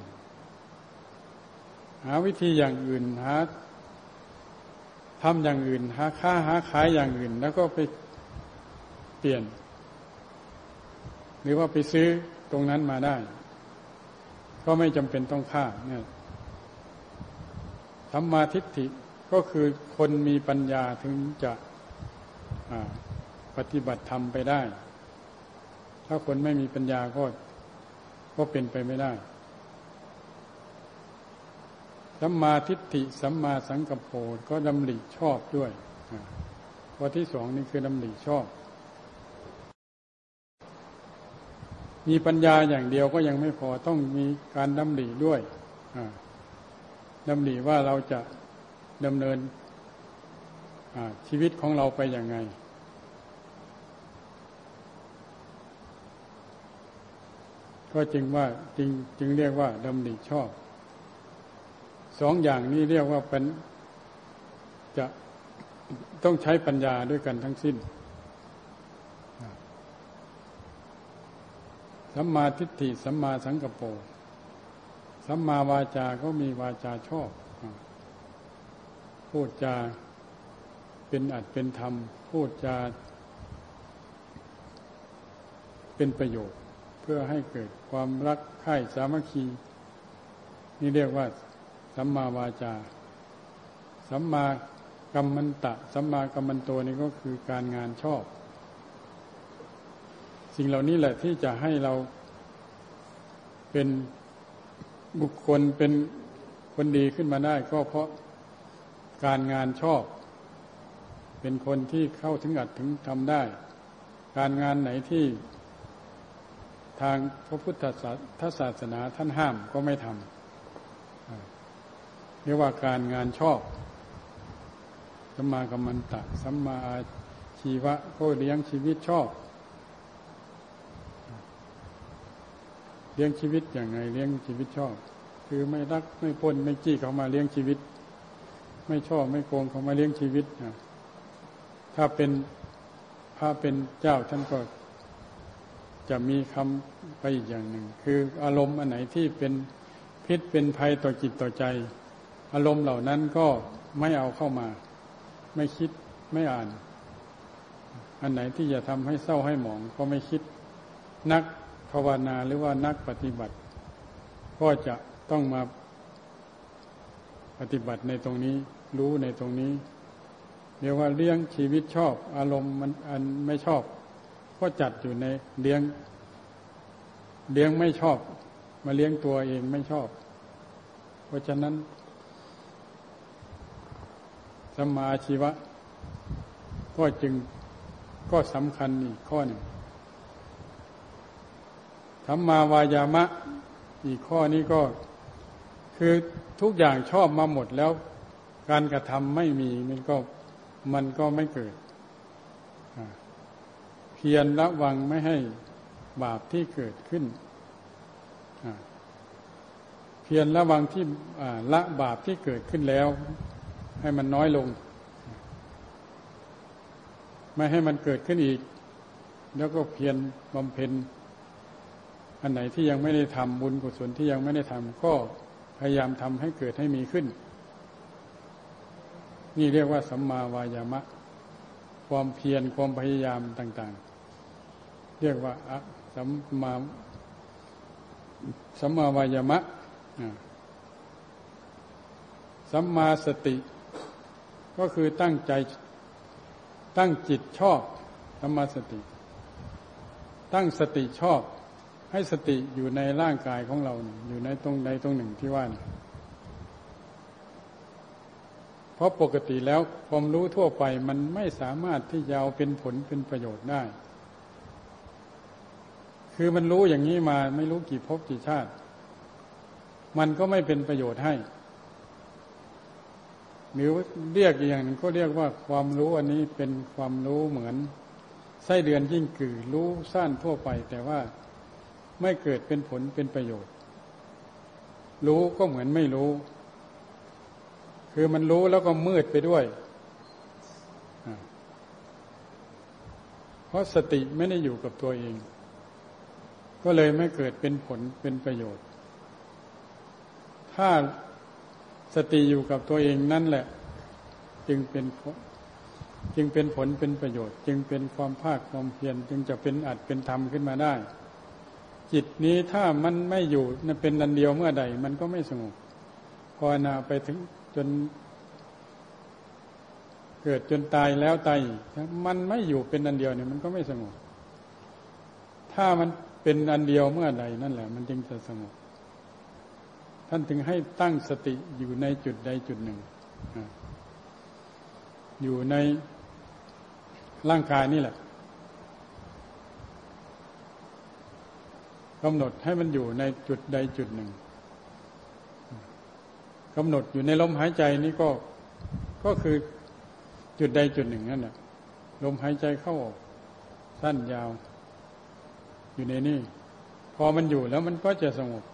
หาวิธีอย่างอื่นหาทำอย่างอื่น หาค้าหาขายอย่างอื่น แล้วก็ไปเปลี่ยน หรือว่าไปซื้อตรงนั้นมาได้ ก็ไม่จำเป็นต้องฆ่าเนี่ยธรรมาทิฏฐิก็คือคนมีปัญญาถึงจะปฏิบัติธรรมไปได้ ถ้าคนไม่มีปัญญาก็ก็เป็นไปไม่ได้สัมมาทิฏฐิสัมมาสังกัปโปก็ดำริชอบด้วยข้อที่สองนี่คือดำริชอบ มีปัญญาอย่างเดียวก็ยังไม่พอต้องมีการดำริด้วยดำริว่าเราจะดำเนินชีวิตของเราไปอย่างไง ก็จึงว่าจึงจึงเรียกว่าดำริชอบ สองอย่างนี้เรียกว่าเป็นจะต้องใช้ปัญญาด้วยกันทั้งสิ้นสัมมาทิฏฐิสัมมาสังกปรสัมมาวาจาก็มีวาจาชอบพูดจาเป็นอัดเป็นธรรม พูดจาเป็นประโยชน์ พื่อให้เกิดความรักใคร่สามัคคี นี่เรียกว่า สัมมาวาจา สัมมากัมมันตะ สัมมากัมมันโตนี่ก็คือการงานชอบ สิ่งเหล่านี้แหละที่จะให้เราเป็นบุคคลเป็นคนดีขึ้นมาได้ ก็เพราะการงานชอบ เป็นคนที่เข้าถึงอัดถึงทำได้ การงานไหนที่ ทางพระพุทธศาสนาท่านห้ามก็ไม่ทำเรียกว่าการงานชอบสัมมากัมมันตะสัมมาอาชีวะก็เลี้ยงชีวิตชอบเลี้ยงชีวิตอย่างไงเลี้ยงชีวิตชอบ คือไม่รักไม่พ้นไม่จี้เขามาเลี้ยงชีวิต ไม่ชอบไม่โกงเขามาเลี้ยงชีวิตนะถ้าเป็นพระเป็นเจ้าท่านก็ จะมีคำไปอีกอย่างหนึ่ง คืออารมณ์อันไหนที่เป็นพิษเป็นภัยต่อจิตต่อใจ อารมณ์เหล่านั้นก็ไม่เอาเข้ามา ไม่คิดไม่อ่าน อันไหนที่จะทำให้เศร้าให้หมอง ก็ไม่คิดนักภาวนาหรือว่านักปฏิบัติ ก็จะต้องมาปฏิบัติในตรงนี้รู้ในตรงนี้เรียกว่าเลี้ยงชีวิตชอบ อารมณ์มันอันไม่ชอบ ก็จัดอยู่ในเลี้ยง เลี้ยงไม่ชอบ มาเลี้ยงตัวเองไม่ชอบ เพราะฉะนั้นสมาชีวะ ก็จึงก็สำคัญอีกข้อหนึ่งธรรมาวายามะ อีกข้อนี้ก็ คือทุกอย่างชอบมาหมดแล้ว การกระทำไม่มีมันก็มันก็ไม่เกิด พียรระวังไม่ให้บาปที่เกิดขึ้น เพียรระวังที่ละบาปที่เกิดขึ้นแล้ว ให้มันน้อยลง ไม่ให้มันเกิดขึ้นอีก แล้วก็เพียรบำเพ็ญอันไหนที่ยังไม่ได้ทำบุญกุศลที่ยังไม่ได้ทำก็พยายามทำให้เกิดให้มีขึ้น นี่เรียกว่าสัมมาวายามะ ความเพียรความพยายามต่าง ๆ เรียกว่าสัมมาสัมมาวายามะสัมมาสติ ก็คือตั้งใจตั้งจิตชอบสัมมาสติ ตั้งสติชอบ ให้สติอยู่ในร่างกายของเรา อยู่ในตรงใดตรงหนึ่งที่ว่านี่เพราะปกติแล้วความรู้ทั่วไปมันไม่สามารถที่จะเอาเป็นผลเป็นประโยชน์ได้ คือมันรู้อย่างนี้มาไม่รู้กี่ภพกี่ชาติ มันก็ไม่เป็นประโยชน์ให้หรือเรียกอย่างนึงก็เรียกว่าความรู้อันนี้เป็นความรู้เหมือนไส้เดือนยิ่งกือรู้สั้นทั่วไป แต่ว่าไม่เกิดเป็นผลเป็นประโยชน์ รู้ก็เหมือนไม่รู้ คือมันรู้แล้วก็มืดไปด้วยเพราะสติไม่ได้อยู่กับตัวเอง ก็เลยไม่เกิดเป็นผลเป็นประโยชน์ ถ้าสติอยู่กับตัวเองนั่นแหละ จึงเป็นจึงเป็นผลเป็นประโยชน์ จึงเป็นความภาคความเพียรจึงจะเป็นอัดเป็นธรรมขึ้นมาได้ จิตนี้ถ้ามันไม่อยู่เป็นอันเดียวเมื่อใด มันก็ไม่สงบภาวนาไปถึงจน เกิดจนตายแล้วตายมันไม่อยู่เป็นอันเดียวเนี่ยมันก็ไม่สงบถ้ามัน เป็นอันเดียวเมื่อใดนั่นแหละ มันจึงจะสงบ ท่านถึงให้ตั้งสติอยู่ในจุดใดจุดหนึ่ง อยู่ในร่างกายนี่แหละกำหนดให้มันอยู่ในจุดใดจุดหนึ่งกำหนดอยู่ในลมหายใจนี่ก็ก็คือจุดใดจุดหนึ่งนั่นแหละลมหายใจเข้าออกสั้นยาว อยู่ในนี่ พอมันอยู่แล้วมันก็จะสงบ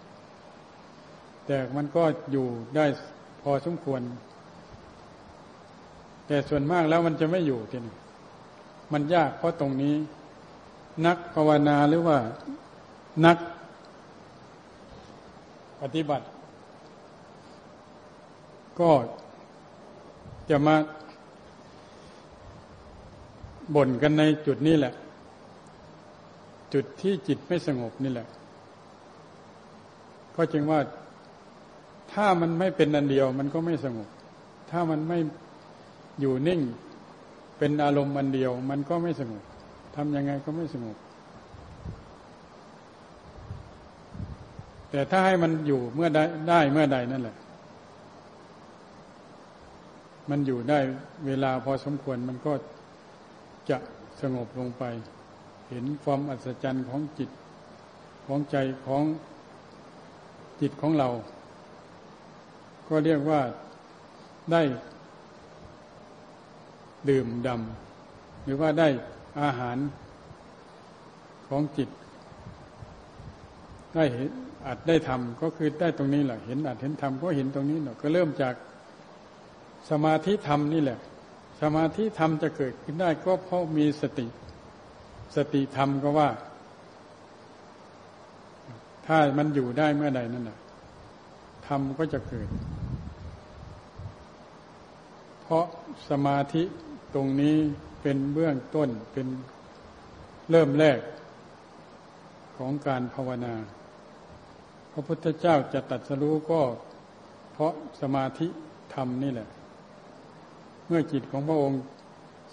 แต่มันก็อยู่ได้พอสมควร แต่ส่วนมากแล้วมันจะไม่อยู่ทีนี้มันยากเพราะตรงนี้ นักภาวนาหรือว่านักปฏิบัติ ก็จะมาบ่นกันในจุดนี้แหละ จุดที่จิตไม่สงบนี่แหละ ก็จึงว่าถ้ามันไม่เป็นอันเดียว มันก็ไม่สงบ ถ้ามันไม่อยู่นิ่ง เป็นอารมณ์อันเดียว มันก็ไม่สงบทำยังไงก็ไม่สงบ แต่ถ้าให้มันอยู่เมื่อได้ได้เมื่อใดนั่นแหละ มันอยู่ได้เวลาพอสมควรมันก็จะสงบลงไป เห็นความอัศจรรย์ของจิตของใจของจิตของเรา ก็เรียกว่าได้ดื่มดำหรือว่าได้อาหารของจิต ได้เห็นอาจได้ทำก็คือได้ตรงนี้แหละเห็นอาจเห็นธรรมก็เห็นตรงนี้เนาะก็เริ่มจากสมาธิธรรมนี่แหละ สมาธิธรรมจะเกิดขึ้นได้ก็เพราะมีสติ สติธรรมก็ว่า ถ้ามันอยู่ได้เมื่อใดนั่นแหละธรรมก็จะเกิด เพราะสมาธิตรงนี้เป็นเบื้องต้นเป็นเริ่มแรกของการภาวนา พระพุทธเจ้าจะตัดสรู้ก็ เพราะสมาธิธรรมนี่แหละ เมื่อจิตของพระองค์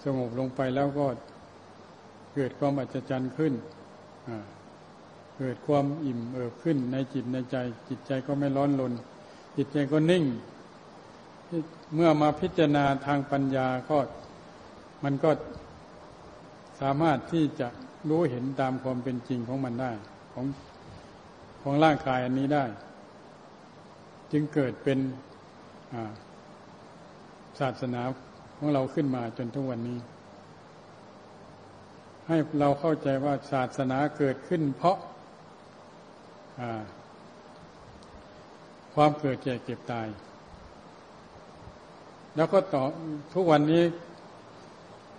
สงบลงไปแล้วก็ เกิดความอัศจรรย์ขึ้นเกิดความอิ่มเอิบขึ้นในจิตในใจ จิตใจก็ไม่ร้อนรนจิตใจก็นิ่ง เมื่อมาพิจารณาทางปัญญาก็มันก็สามารถที่จะรู้เห็นตามความเป็นจริงของมันได้ ของของร่างกายอันนี้ได้ จึงเกิดเป็นศาสนาของเราขึ้นมาจนทุกวันนี้ ให้เราเข้าใจว่าศาสนาเกิดขึ้น เพราะความเกิดแก่เก็บตาย แล้วก็ต่อทุกวันนี้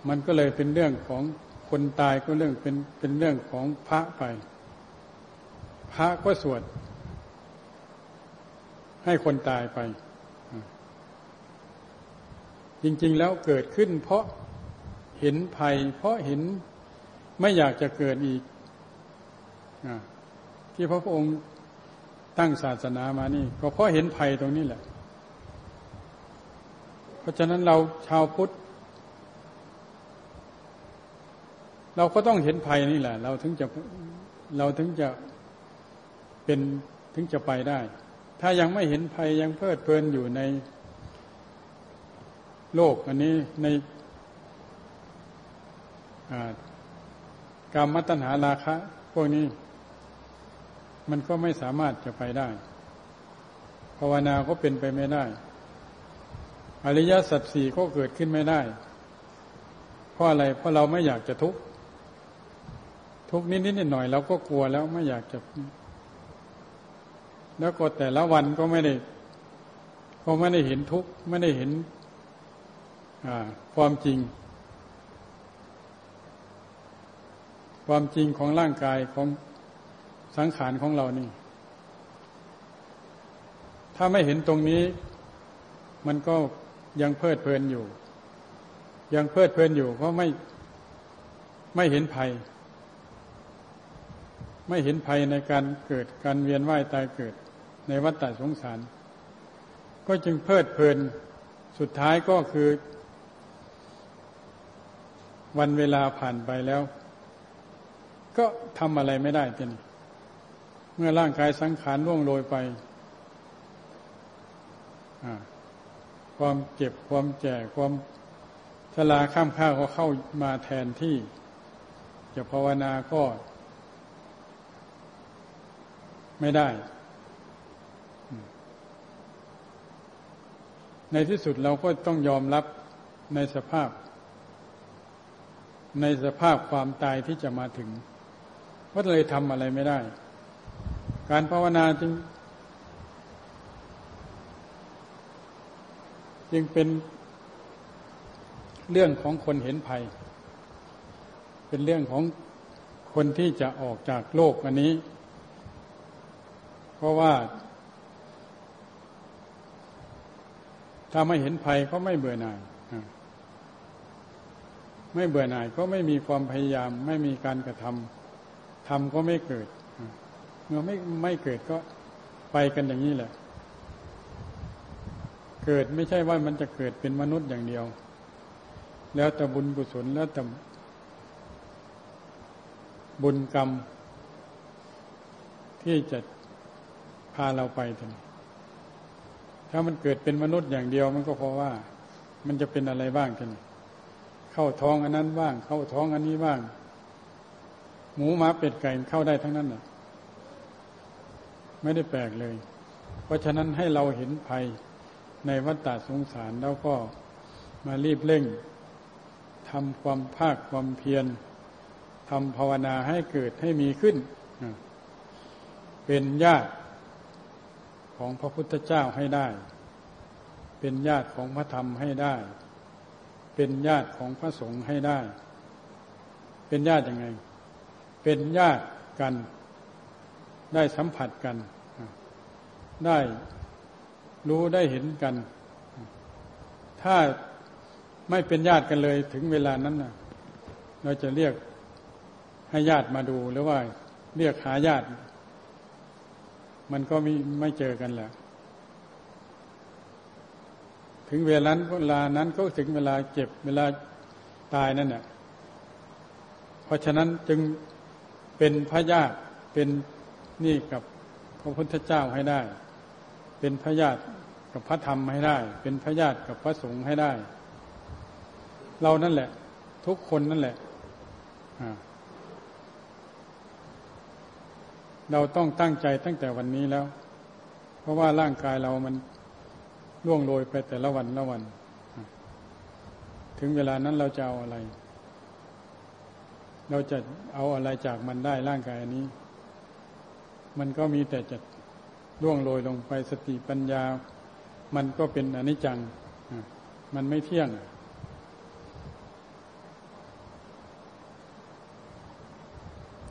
มันก็เลยเป็นเรื่องของคนตายก็เรื่องเป็นเป็นเรื่องของพระไป พระก็สวด ให้คนตายไป จริง ๆ แล้วเกิดขึ้นเพราะเห็นภัย เพราะเห็น ไม่อยากจะเกิดอีกที่พระองค์ตั้งศาสนามานี่ ก็เพราะเห็นภัยตรงนี้แหละ เพราะฉะนั้นเราชาวพุทธ เราก็ต้องเห็นภัยนี่แหละ เราถึงจะเราถึงจะเป็นถึงจะไปได้ ถ้ายังไม่เห็นภัยยังเพลิดเพลินอยู่ในโลกอันนี้ใน กรรมมัตหาราคะ พวกนี้ มันก็ไม่สามารถจะไปได้ภาวนาก็เป็นไปไม่ได้ อริยสัจสี่ก็เกิดขึ้นไม่ได้ เพราะอะไรเพราะเราไม่อยากจะทุกข์ทุกนิดนิดหน่อยเราก็กลัวแล้วไม่อยากจะ แล้วก็แต่ละวันก็ไม่ได้ก็ไม่ได้เห็นทุกข์ไม่ได้เห็นความจริง ความจริงของร่างกายของสังขารของเรานี่ ถ้าไม่เห็นตรงนี้ มันก็ยังเพลิดเพลินอยู่ ยังเพลิดเพลินอยู่ เพราะไม่ไม่เห็นภัย ไม่เห็นภัยในการเกิดการเวียนว่ายตายเกิด ในวัฏฏะสงสาร ก็จึงเพลิดเพลินสุดท้ายก็คือ วันเวลาผ่านไปแล้ว ก็ทำอะไรไม่ได้เจนเมื่อร่างกายสังขารล่วงโรยไปความเจ็บความแก่ความชราข้ามข้าก็เข้ามาแทนที่จะภาวนาก็ ไม่ได้ ในที่สุดเราก็ต้องยอมรับในสภาพ ในสภาพความตายที่จะมาถึง ก็เลยทำอะไรไม่ได้ การภาวนาจึง จึงเป็นเรื่องของคนเห็นภัย เป็นเรื่องของคนที่จะออกจากโลกอันนี้ เพราะว่า ถ้าไม่เห็นภัยก็ไม่เบื่อหน่ายไม่เบื่อหน่ายก็ไม่มีความพยายาม ไม่มีการกระทำ ทำก็ไม่เกิด เมื่อไม่ไม่เกิดก็ไปกันอย่างนี้แหละ เกิดไม่ใช่ว่ามันจะเกิดเป็นมนุษย์อย่างเดียว แล้วแต่บุญกุศลแล้วแต่บุญกรรม ที่จะพาเราไปถึงถ้ามันเกิดเป็นมนุษย์อย่างเดียวมันก็เพราะว่า มันจะเป็นอะไรบ้างกัน เข้าท้องอันนั้นบ้าง เข้าท้องอันนี้บ้าง หมูหมาเป็ดไก่เข้าได้ทั้งนั้นน่ะ ไม่ได้แปลกเลย เพราะฉะนั้นให้เราเห็นภัยในวัฏฏะสงสารแล้วก็มารีบเร่งทำความภาคความเพียรทำภาวนาให้เกิดให้มีขึ้น เป็นญาติของพระพุทธเจ้าให้ได้ เป็นญาติของพระธรรมให้ได้ เป็นญาติของพระสงฆ์ให้ได้ เป็นญาติยังไง เป็นญาติกัน ได้สัมผัสกัน ได้รู้ได้เห็นกัน ถ้าไม่เป็นญาติกันเลยถึงเวลานั้นนะเราจะเรียกให้ญาติมาดูหรือว่าเรียกหาญาติ มันก็ไม่ไม่เจอกันแหละถึงเวลานั้นเวลานั้นก็ถึงเวลาเจ็บเวลาตายนั่นแหละเพราะฉะนั้นจึง เป็นพระญาติเป็นนี่กับพระพุทธเจ้าให้ได้ เป็นพระญาติกับพระธรรมให้ได้ เป็นพระญาติกับพระสงฆ์ให้ได้ เรานั่นแหละ ทุกคนนั่นแหละเราต้องตั้งใจตั้งแต่วันนี้แล้ว เพราะว่าร่างกายเรามันล่วงโรยไปแต่ละวันละวัน ถึงเวลานั้นเราจะเอาอะไร เราจะเอาอะไรจากมันได้ร่างกายอันนี้ มันก็มีแต่จะล่วงโรยลงไปสติปัญญา มันก็เป็นอนิจจัง มันไม่เที่ยง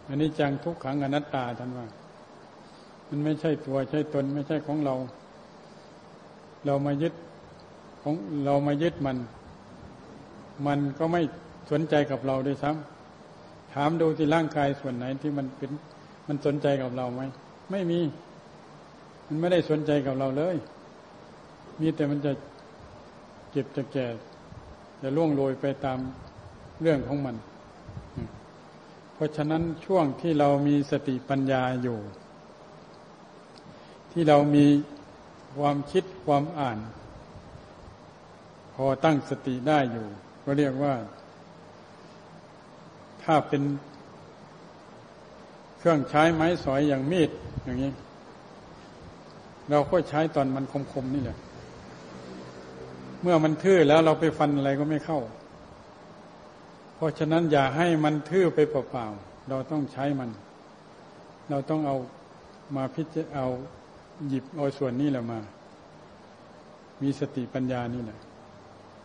อันนี้จังทุกขังอนัตตาท่านว่า มันไม่ใช่ตัวใช่ตนไม่ใช่ของเรา เรามายึดของเรามายึดมัน มันก็ไม่สนใจกับเราด้วยซ้ำ ถามดูที่ร่างกายส่วนไหนที่มันเป็นมันสนใจกับเราไหมไม่มี มันไม่ได้สนใจกับเราเลย มีแต่มันจะเจ็บจะแก่จะล่วงโรยไปตามเรื่องของมัน เพราะฉะนั้นช่วงที่เรามีสติปัญญาอยู่ ที่เรามีความคิดความอ่าน พอตั้งสติได้อยู่ ก็เรียกว่า ถ้าเป็นเครื่องใช้ไม้สอยอย่างมีดอย่างนี้ เราก็ใช้ตอนมันคมๆนี่แหละเมื่อมันทื่อแล้วเราไปฟันอะไรก็ไม่เข้า เพราะฉะนั้นอย่าให้มันทื่อไปเปล่าๆเราต้องใช้มัน เราต้องเอามาพิจเอาหยิบเอาส่วนนี้แหละมา มีสติปัญญานี่แหละ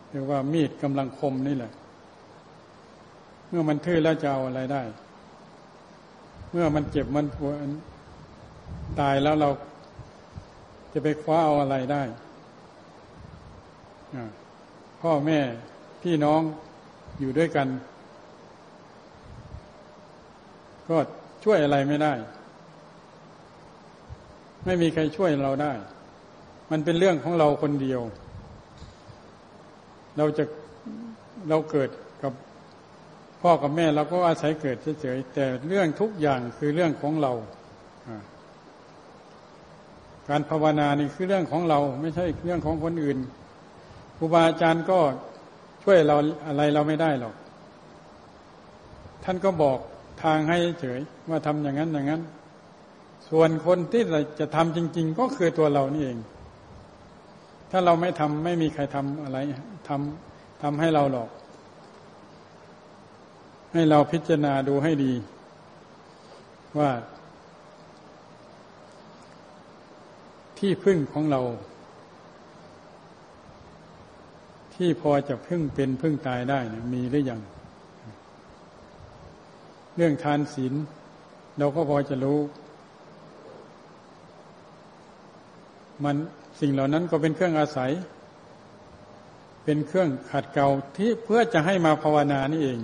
เรียกว่ามีดกำลังคมนี่แหละ เมื่อมันทื่อแล้วจะเอาอะไรได้ เมื่อมันเจ็บมันปวดตายแล้วเราจะไปคว้าเอาอะไรได้ พ่อแม่พี่น้องอยู่ด้วยกัน ก็ช่วยอะไรไม่ได้ ไม่มีใครช่วยเราได้ มันเป็นเรื่องของเราคนเดียว เราจะเราเกิด พ่อกับแม่เราก็อาศัยเกิดเฉยๆแต่เรื่องทุกอย่างคือเรื่องของเรา การภาวนานี่คือเรื่องของเรา ไม่ใช่เรื่องของคนอื่นครูบาอาจารย์ก็ช่วยเราอะไรเราไม่ได้หรอก ท่านก็บอกทางให้เฉยว่าทำอย่างนั้นอย่างนั้น ส่วนคนที่จะทำจริง ๆ ก็คือตัวเรานี่เอง ถ้าเราไม่ทำไม่มีใครทำอะไรทำทำให้เราหรอก ให้เราพิจารณาดูให้ดี ว่า ที่พึ่งของเรา ที่พอจะพึ่งเป็นพึ่งตายได้นะมีหรือยัง เรื่องทานศีลเราก็พอจะรู้ มันสิ่งเหล่านั้นก็เป็นเครื่องอาศัย เป็นเครื่องขัดเกลาที่เพื่อจะให้มาภาวนานี่เอง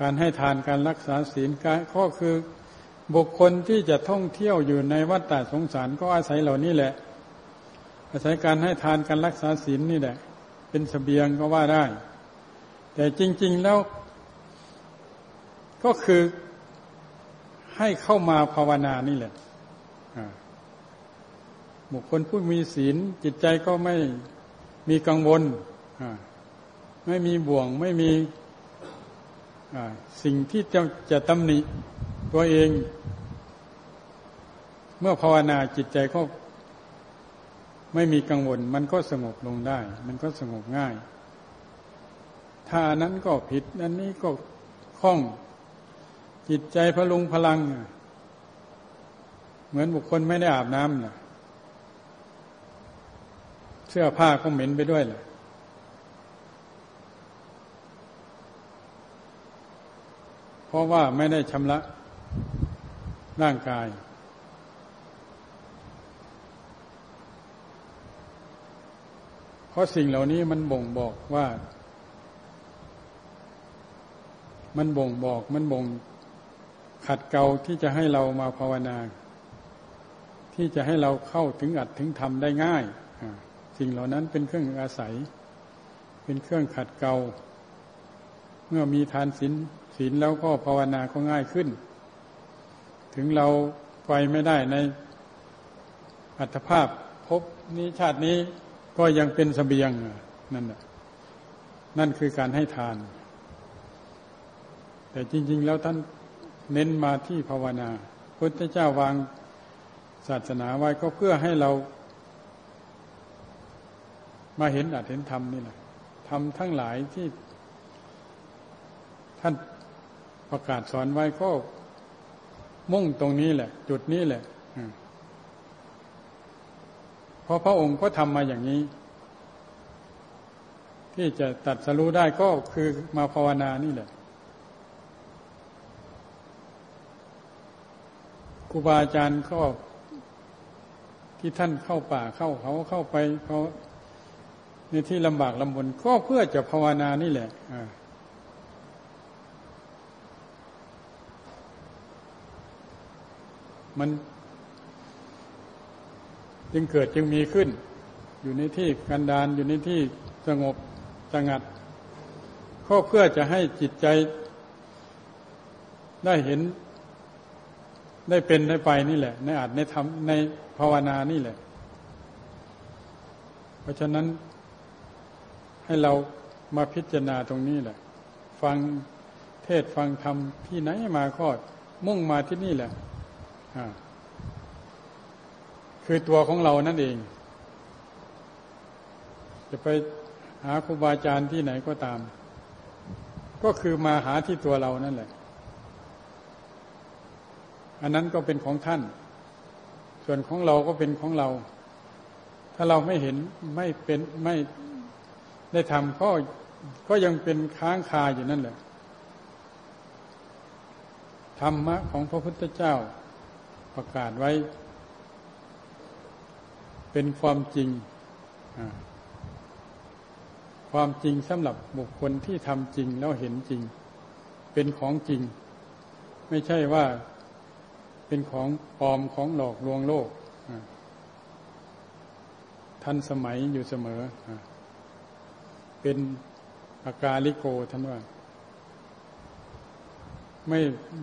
การให้ทานการรักษาศีลก็คือบุคคลที่จะท่องเที่ยวอยู่ในวัฏฏะสงสารก็อาศัยเหล่านี้แหละ อาศัยการให้ทานการรักษาศีลนี่แหละ เป็นสเสบียงก็ว่าได้ แต่จริง ๆแล้ว ก็คือให้เข้ามาภาวนานี่แหละบุคคลผู้มีศีลจิตใจก็ไม่มีกังวลไม่มีบ่วง ไม่มี สิ่งที่จะจะตำหนิตัวเอง เมื่อภาวนาจิตใจก็ไม่มีกังวล มันก็สงบลงได้ มันก็สงบง่าย ถ้านั้นก็ผิดอันนี้ก็คล่อง จิตใจพลุงพลัง เหมือนบุคคลไม่ได้อาบน้ำนะเสื้อผ้าก็เหม็นไปด้วยแหละ เพราะว่าไม่ได้ชำระร่างกาย เพราะสิ่งเหล่านี้มันบ่งบอกว่า มันบ่งบอกมันบ่งขัดเกลาที่จะให้เรามาภาวนา ที่จะให้เราเข้าถึงอัดถึงทำได้ง่าย สิ่งเหล่านั้นเป็นเครื่องอาศัย เป็นเครื่องขัดเกลาเมื่อมีทานศีล ศีลแล้วก็ภาวนาก็ง่ายขึ้น ถึงเราไปไม่ได้ในอัตภาพพบนี้ชาตินี้ก็ยังเป็นสเสบียงนั่นแหละนั่นคือการให้ทาน แต่จริง ๆ แล้วท่านเน้นมาที่ภาวนา พุทธเจ้าวางศาสนาไว้ก็เพื่อให้เรา มาเห็นอาจเห็นธรรมนี่แหละธรรมทั้งหลายที่ท่าน ประกาศสอนไว้ก็ มุ่งตรงนี้แหละ จุดนี้แหละเพราะพระองค์ก็ทำมาอย่างนี้ ที่จะตัดสรู้ได้ก็คือมาภาวนานี่แหละครูบาอาจารย์ก็ที่ท่านเข้าป่าเข้าเขาเข้าไปเขาในที่ลำบากลำบนก็เพื่อจะภาวนานี่แหละ มันจึงเกิดจึงมีขึ้น อยู่ในที่กันดานอยู่ในที่สงบสงัดก็เพื่อจะให้จิตใจได้เห็น ได้เป็นได้ไปนี่แหละ ในอาจในธรรมในภาวนานี่แหละ เพราะฉะนั้นให้เรามาพิจารณาตรงนี้แหละ ฟังเทศฟังธรรมที่ไหนมาก็มุ่งมาที่นี่แหละ คือตัวของเรานั่นเอง จะไปหาครูบาอาจารย์ที่ไหนก็ตาม ก็คือมาหาที่ตัวเรานั่นแหละ อันนั้นก็เป็นของท่าน ส่วนของเราก็เป็นของเรา ถ้าเราไม่เห็นไม่เป็นไม่ได้ทำก็ก็ยังเป็นค้างคาอยู่นั่นแหละธรรมะของพระพุทธเจ้า ประกาศไว้ เป็นความจริง ความจริงสำหรับบุคคลที่ทำจริงแล้วเห็นจริง เป็นของจริง ไม่ใช่ว่าเป็นของปลอมของหลอกลวงโลกทันสมัยอยู่เสมอ เป็นอากาลิโกท่านว่า ไม่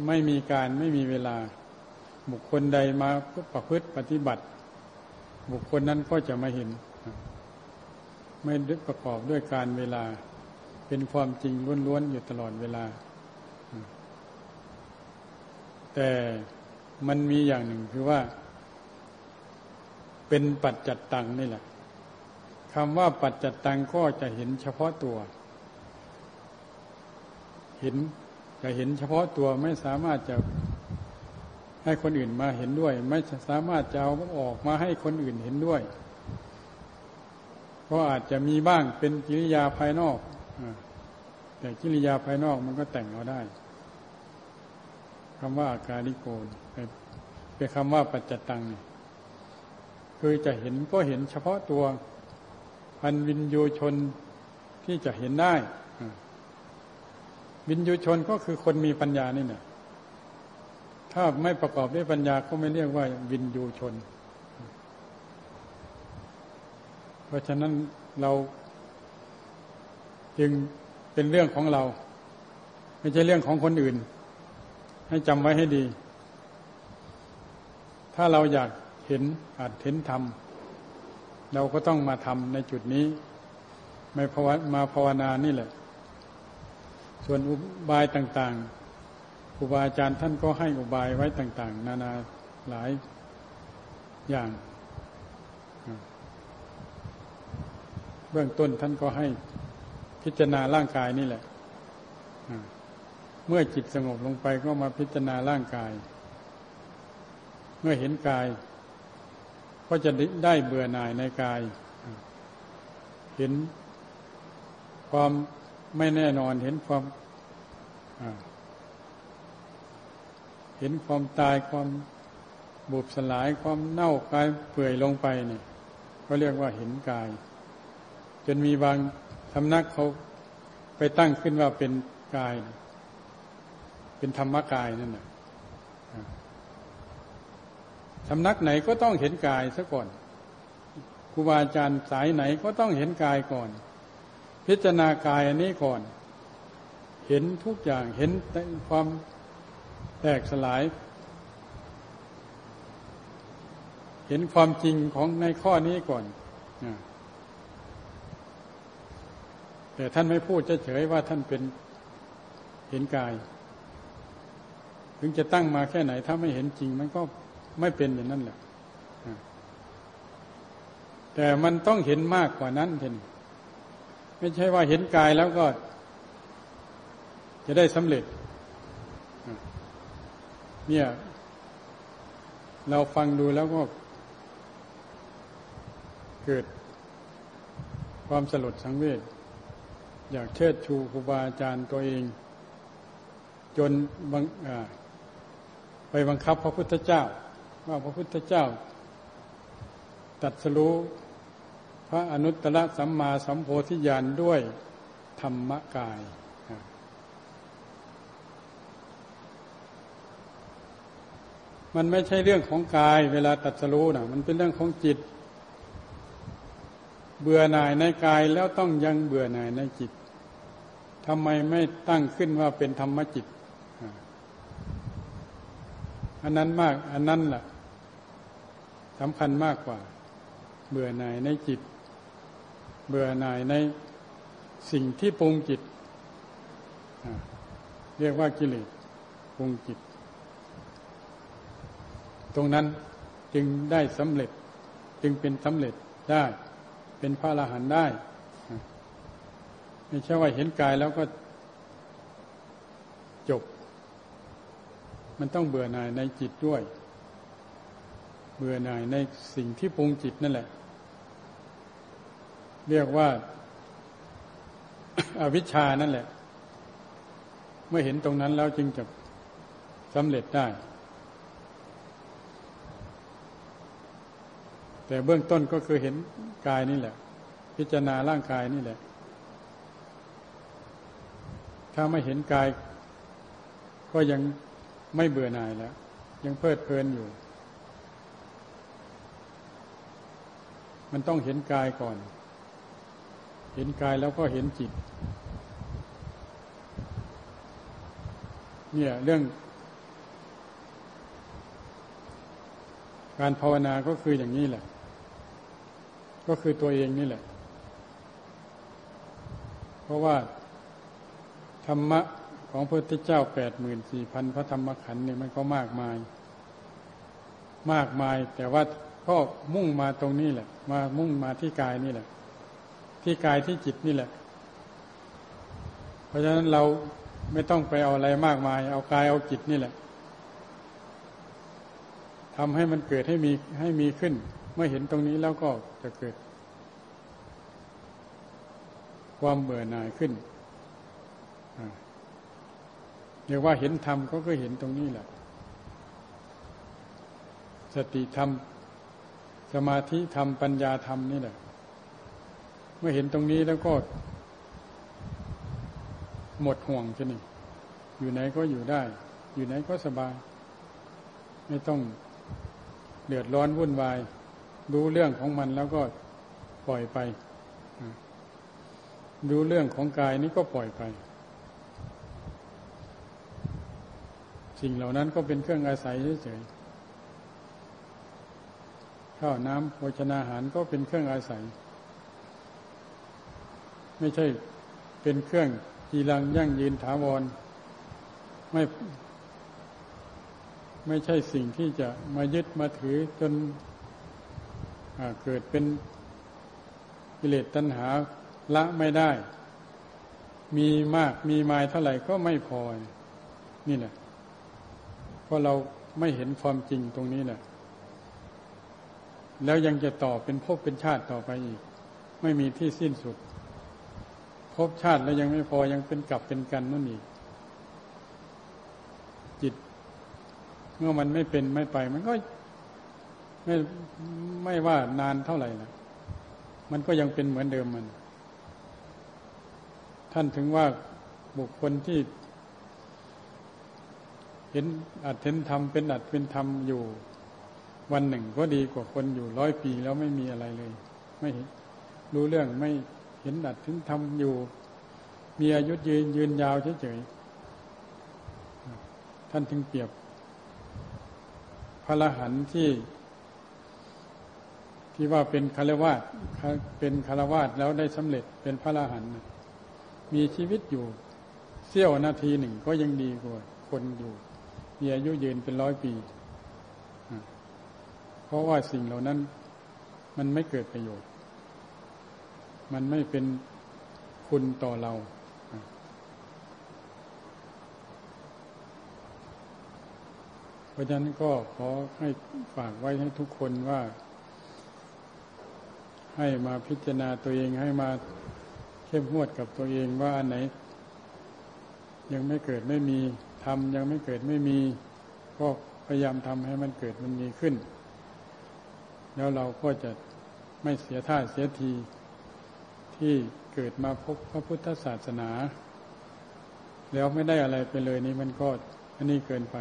ไม่มีการไม่มีเวลา บุคคลใดมาประพฤติปฏิบัติ บุคคลนั้นก็จะมาเห็น ไม่ประกอบด้วยการเวลา เป็นความจริงล้วนๆอยู่ตลอดเวลา แต่มันมีอย่างหนึ่งคือว่า เป็นปัจจัดตังนี่แหละคำว่าปัจจัดตังก็จะเห็นเฉพาะตัว เห็นจะเห็นเฉพาะตัวไม่สามารถจะ ให้คนอื่นมาเห็นด้วย ไม่สามารถจะเอาออกมาให้คนอื่นเห็นด้วย เพราะอาจจะมีบ้างเป็นกิริยาภายนอกแต่กิริยาภายนอกมันก็แต่งเอาได้คำว่าอาการิโกนเป็นคำว่าปัจจตังคือจะเห็นก็เห็นเฉพาะตัวพันวินยูชนที่จะเห็นได้วินยูชนก็คือคนมีปัญญานี่เนี่ย ถ้าไม่ประกอบด้วยปัญญาก็ไม่เรียกว่าวินยูชน เพราะฉะนั้นเราจึงเป็นเรื่องของเรา ไม่ใช่เรื่องของคนอื่น ให้จำไว้ให้ดี ถ้าเราอยากเห็นอาจเห็นธรรมเราก็ต้องมาทำในจุดนี้ไม่ภาวมาภาวนานี่แหละ ส่วนอุบายต่างๆ ครูบาอาจารย์ท่านก็ให้อุบายไว้ต่าง ๆ นานาหลายอย่างเบื้องต้นท่านก็ให้พิจารณาร่างกายนี่แหละ เมื่อจิตสงบลงไปก็มาพิจารณาร่างกาย เมื่อเห็นกาย ก็จะได้เบื่อหน่ายในกาย เห็นความไม่แน่นอน เห็นความ เห็นความตายความบุบสลายความเน่ากายเปื่อยลงไปเนี่ยก็เรียกว่าเห็นกาย จนมีบางสำนักเขาไปตั้งขึ้นว่าเป็นกาย เป็นธรรมกายนั่นแหละสำนักไหนก็ต้องเห็นกายซะก่อนครูบาอาจารย์สายไหนก็ต้องเห็นกายก่อน พิจารณากายอันนี้ก่อน เห็นทุกอย่างเห็นความ แตกสลาย เห็นความจริงของในข้อนี้ก่อนแต่ท่านไม่พูดเฉยๆว่าท่านเป็นเห็นกาย ถึงจะตั้งมาแค่ไหน ถ้าไม่เห็นจริง มันก็ไม่เป็นอย่างนั้นแหละแต่มันต้องเห็นมากกว่านั้นเห็นไม่ใช่ว่าเห็นกายแล้วก็จะได้สำเร็จ เนี่ย เราฟังดูแล้วก็เกิดความสลดสังเวชอยากเชิดชูครูบาอาจารย์ตัวเอง จนบังไปบังคับพระพุทธเจ้า ว่าพระพุทธเจ้า ตัดสรู้พระอนุตตรสัมมาสัมโพธิญาณด้วยธรรมกาย มันไม่ใช่เรื่องของกาย เวลาตัดสรู้นะมันเป็นเรื่องของจิต เบื่อหน่ายในกายแล้วต้องยังเบื่อหน่ายในจิตทำไมไม่ตั้งขึ้นว่าเป็นธรรมจิต อันนั้นมาก อันนั้นแหละสำคัญมากกว่า เบื่อหน่ายในจิต เบื่อหน่ายในสิ่งที่ปรุงจิต เรียกว่ากิเลสปรุงจิต ตรงนั้นจึงได้สำเร็จจึงเป็นสำเร็จได้ เป็นพระอรหันต์ได้ไม่ใช่ว่าเห็นกายแล้วก็จบ มันต้องเบื่อหน่ายในจิตด้วย เบื่อหน่ายในสิ่งที่ปรุงจิตนั่นแหละ เรียกว่าอาวิชชานั่นแหละ เมื่อเห็นตรงนั้นแล้วจึงจะสำเร็จได้ แต่เบื้องต้นก็คือเห็นกายนี่แหละ พิจารณาร่างกายนี่แหละ ถ้าไม่เห็นกาย ก็ยังไม่เบื่อหน่ายแล้ว ยังเพลิดเพลินอยู่ มันต้องเห็นกายก่อน เห็นกายแล้วก็เห็นจิต เนี่ยเรื่องการภาวนาก็คืออย่างนี้แหละ ก็คือตัวเองนี่แหละ เพราะว่า ธรรมะของพระพุทธเจ้าแปดหมื่นสี่พันพระธรรมขันธ์เนี่ยมันก็มากมาย มากมาย แต่ว่าก็มุ่งมาตรงนี้แหละ มามุ่งมาที่กายนี่แหละ ที่กายที่จิตนี่แหละ เพราะฉะนั้นเราไม่ต้องไปเอาอะไรมากมาย เอากายเอาจิตนี่แหละทำให้มันเกิดให้มีให้มีขึ้น เมื่อเห็นตรงนี้แล้วก็ จะเกิด ความเบื่อหน่ายขึ้นเรียกว่าเห็นธรรมก็คือเห็นตรงนี้แหละ สติธรรม สมาธิธรรม ปัญญาธรรมนี่แหละ เมื่อเห็นตรงนี้แล้วก็ หมดห่วงใช่ไหมอยู่ไหนก็อยู่ได้ อยู่ไหนก็สบาย ไม่ต้องเดือดร้อนวุ่นวาย รู้เรื่องของมันแล้วก็ปล่อยไปดูเรื่องของกายนี้ก็ปล่อยไป สิ่งเหล่านั้นก็เป็นเครื่องอาศัยเฉยๆข้าวน้ำโภชนาหารก็เป็นเครื่องอาศัย ไม่ใช่เป็นเครื่องกีรังยั่งยืนถาวร ไม่ ไม่ใช่สิ่งที่จะมายึดมาถือจน เกิดเป็นกิเลสตัณหาละไม่ได้ มีมากมีมายเท่าไหร่ก็ไม่พอ นี่แหละ เพราะเราไม่เห็นความจริงตรงนี้แหละ แล้วยังจะต่อเป็นภพเป็นชาติต่อไปอีก ไม่มีที่สิ้นสุดภพชาติแล้วยังไม่พอยังเป็นกลับเป็นกันนั่นอีก จิต เมื่อมันไม่เป็นไม่ไป มันก็ ไม่ไม่ว่านานเท่าไหร่นะมันก็ยังเป็นเหมือนเดิมมัน ท่านถึงว่าบุคคลที่ เห็นอัดเห็นธรรมเป็นอัดเป็นธรรมอยู่ วันหนึ่งก็ดีกว่าคนอยู่ร้อยปีแล้วไม่มีอะไรเลย ไม่รู้เรื่องไม่เห็นอัดถึงธรรมอยู่ มีอายุยืนยืนยาวเฉยๆท่านถึงเปรียบพระรหันที่ ที่ว่าเป็นคารวาสเป็นคารวาสแล้วได้สำเร็จเป็นพระอรหันต์มีชีวิตอยู่เสี้ยวนาทีหนึ่งก็ยังดีกว่าคนอยู่มีอายุยืนเป็นร้อยปี เพราะว่าสิ่งเหล่านั้น มันไม่เกิดประโยชน์ มันไม่เป็นคุณต่อเรา เพราะฉะนั้นก็ขอให้ฝากไว้ให้ทุกคนว่า ให้มาพิจารณาตัวเองให้มาเข้มงวดกับตัวเองว่าอันไหน ยังไม่เกิดไม่มีทำยังไม่เกิดไม่มีก็พยายามทำให้มันเกิดมันมีขึ้น แล้วเราก็จะไม่เสียท่าเสียทีที่เกิดมาพบพระพุทธศาสนา แล้วไม่ได้อะไรไปเลยนี่มันก็อันนี้เกินไป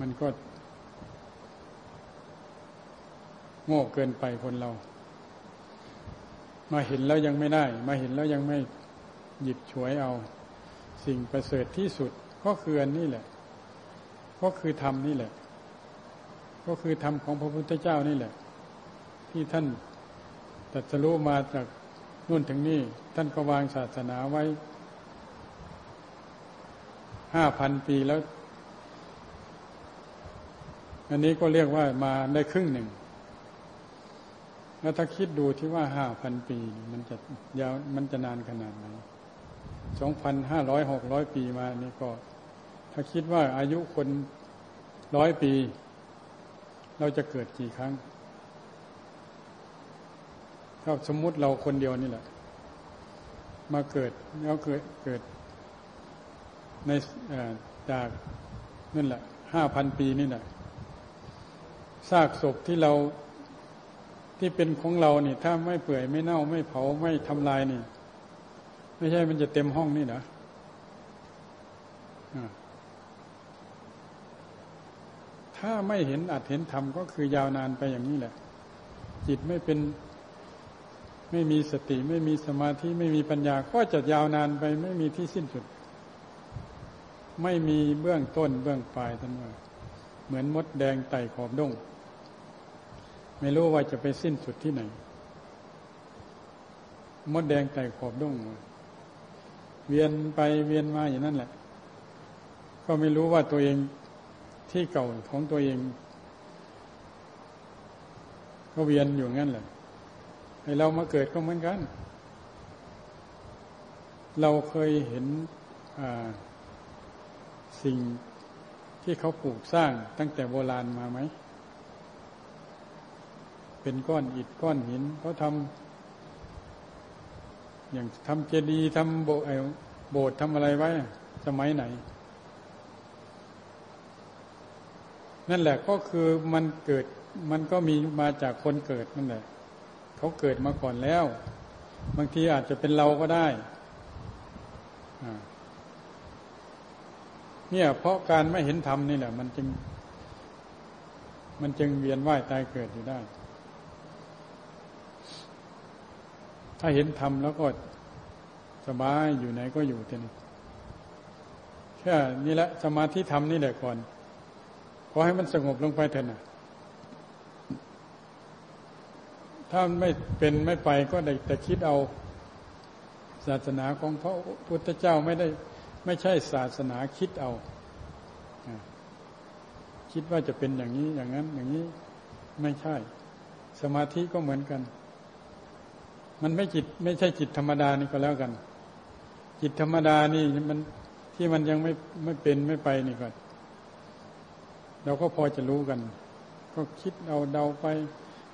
มันก็ โง่เกินไปคนเรา มาเห็นแล้วยังไม่ได้ มาเห็นแล้วยังไม่หยิบฉวยเอา สิ่งประเสริฐที่สุดก็คืออันนี้แหละ ก็คือธรรมนี่แหละ ก็คือธรรมของพระพุทธเจ้านี่แหละ ที่ท่านตัดสรู้มาจากนู่นถึงนี่ ท่านก็วางศาสนาไว้ห้าพันปีแล้ว อันนี้ก็เรียกว่ามาได้ครึ่งหนึ่ง แล้วถ้าคิดดูที่ว่าห้าพันปี มันจะยาวมันจะนานขนาดไหนสองพันห้าร้อยหกร้อยปีมานี่ก็ ถ้าคิดว่าอายุคนร้อยปี เราจะเกิดกี่ครั้งถ้าสมมุติเราคนเดียวนี่แหละ มาเกิดแล้วเกิดเกิด ในจากนั่นแหละห้าพันปีนี่แหละซากศพที่เรา ที่เป็นของเราเนี่ยถ้าไม่เปื่อยไม่เน่าไม่เผาไม่ทำลายนี่ ไม่ใช่มันจะเต็มห้องนี่นะถ้าไม่เห็นอัดเห็นธรรมก็คือยาวนานไปอย่างนี้แหละ จิตไม่เป็น ไม่มีสติ ไม่มีสมาธิไม่มีปัญญา ก็จะยาวนานไปไม่มีที่สิ้นสุด ไม่มีเบื้องต้นเบื้องปลายท่านว่าเหมือนมดแดงไต่ขอบดง ไม่รู้ว่าจะไปสิ้นสุดที่ไหน มดแดงไต่ขอบดงเวียนไปเวียนมาอย่างนั้นแหละ ก็ไม่รู้ว่าตัวเองที่เก่าของตัวเอง ก็เวียนอยู่งั้นแหละให้เรามาเกิดก็เหมือนกัน เราเคยเห็นสิ่งที่เขาปลูกสร้างตั้งแต่โบราณมาไหม เป็นก้อนอิฐก้อนหินเขาทำอย่างทำเจดีย์ทำโบโบสถ์ทำอะไรไว้ สมัยไหน นั่นแหละก็คือมันเกิดมันก็มีมาจากคนเกิดนั่นแหละเขาเกิดมาก่อนแล้ว บางทีอาจจะเป็นเราก็ได้เนี่ยเพราะการไม่เห็นธรรมนี่แหละ มันจึง มันจึงเวียนว่ายตายเกิดอยู่ได้ ถ้าเห็นธรรมแล้วก็สบายอยู่ไหนก็อยู่ที่นี่แค่นี่แหละสมาธิธรรมนี่แหละก่อนขอให้มันสงบลงไปเถอะนะถ้าไม่เป็นไม่ไปก็ได้แต่คิดเอาศาสนาของพระพุทธเจ้าไม่ได้ ไม่ใช่ศาสนาคิดเอา คิดว่าจะเป็นอย่างนี้อย่างนั้น อย่างนี้ไม่ใช่ สมาธิก็เหมือนกัน มันไม่จิตไม่ใช่จิตธรรมดานี่ก็แล้วกัน จิตธรรมดานี่มันที่มันยังไม่ไม่เป็นไม่ไปนี่ก็เราก็พอจะรู้กัน ก็คิดเอาเดาไป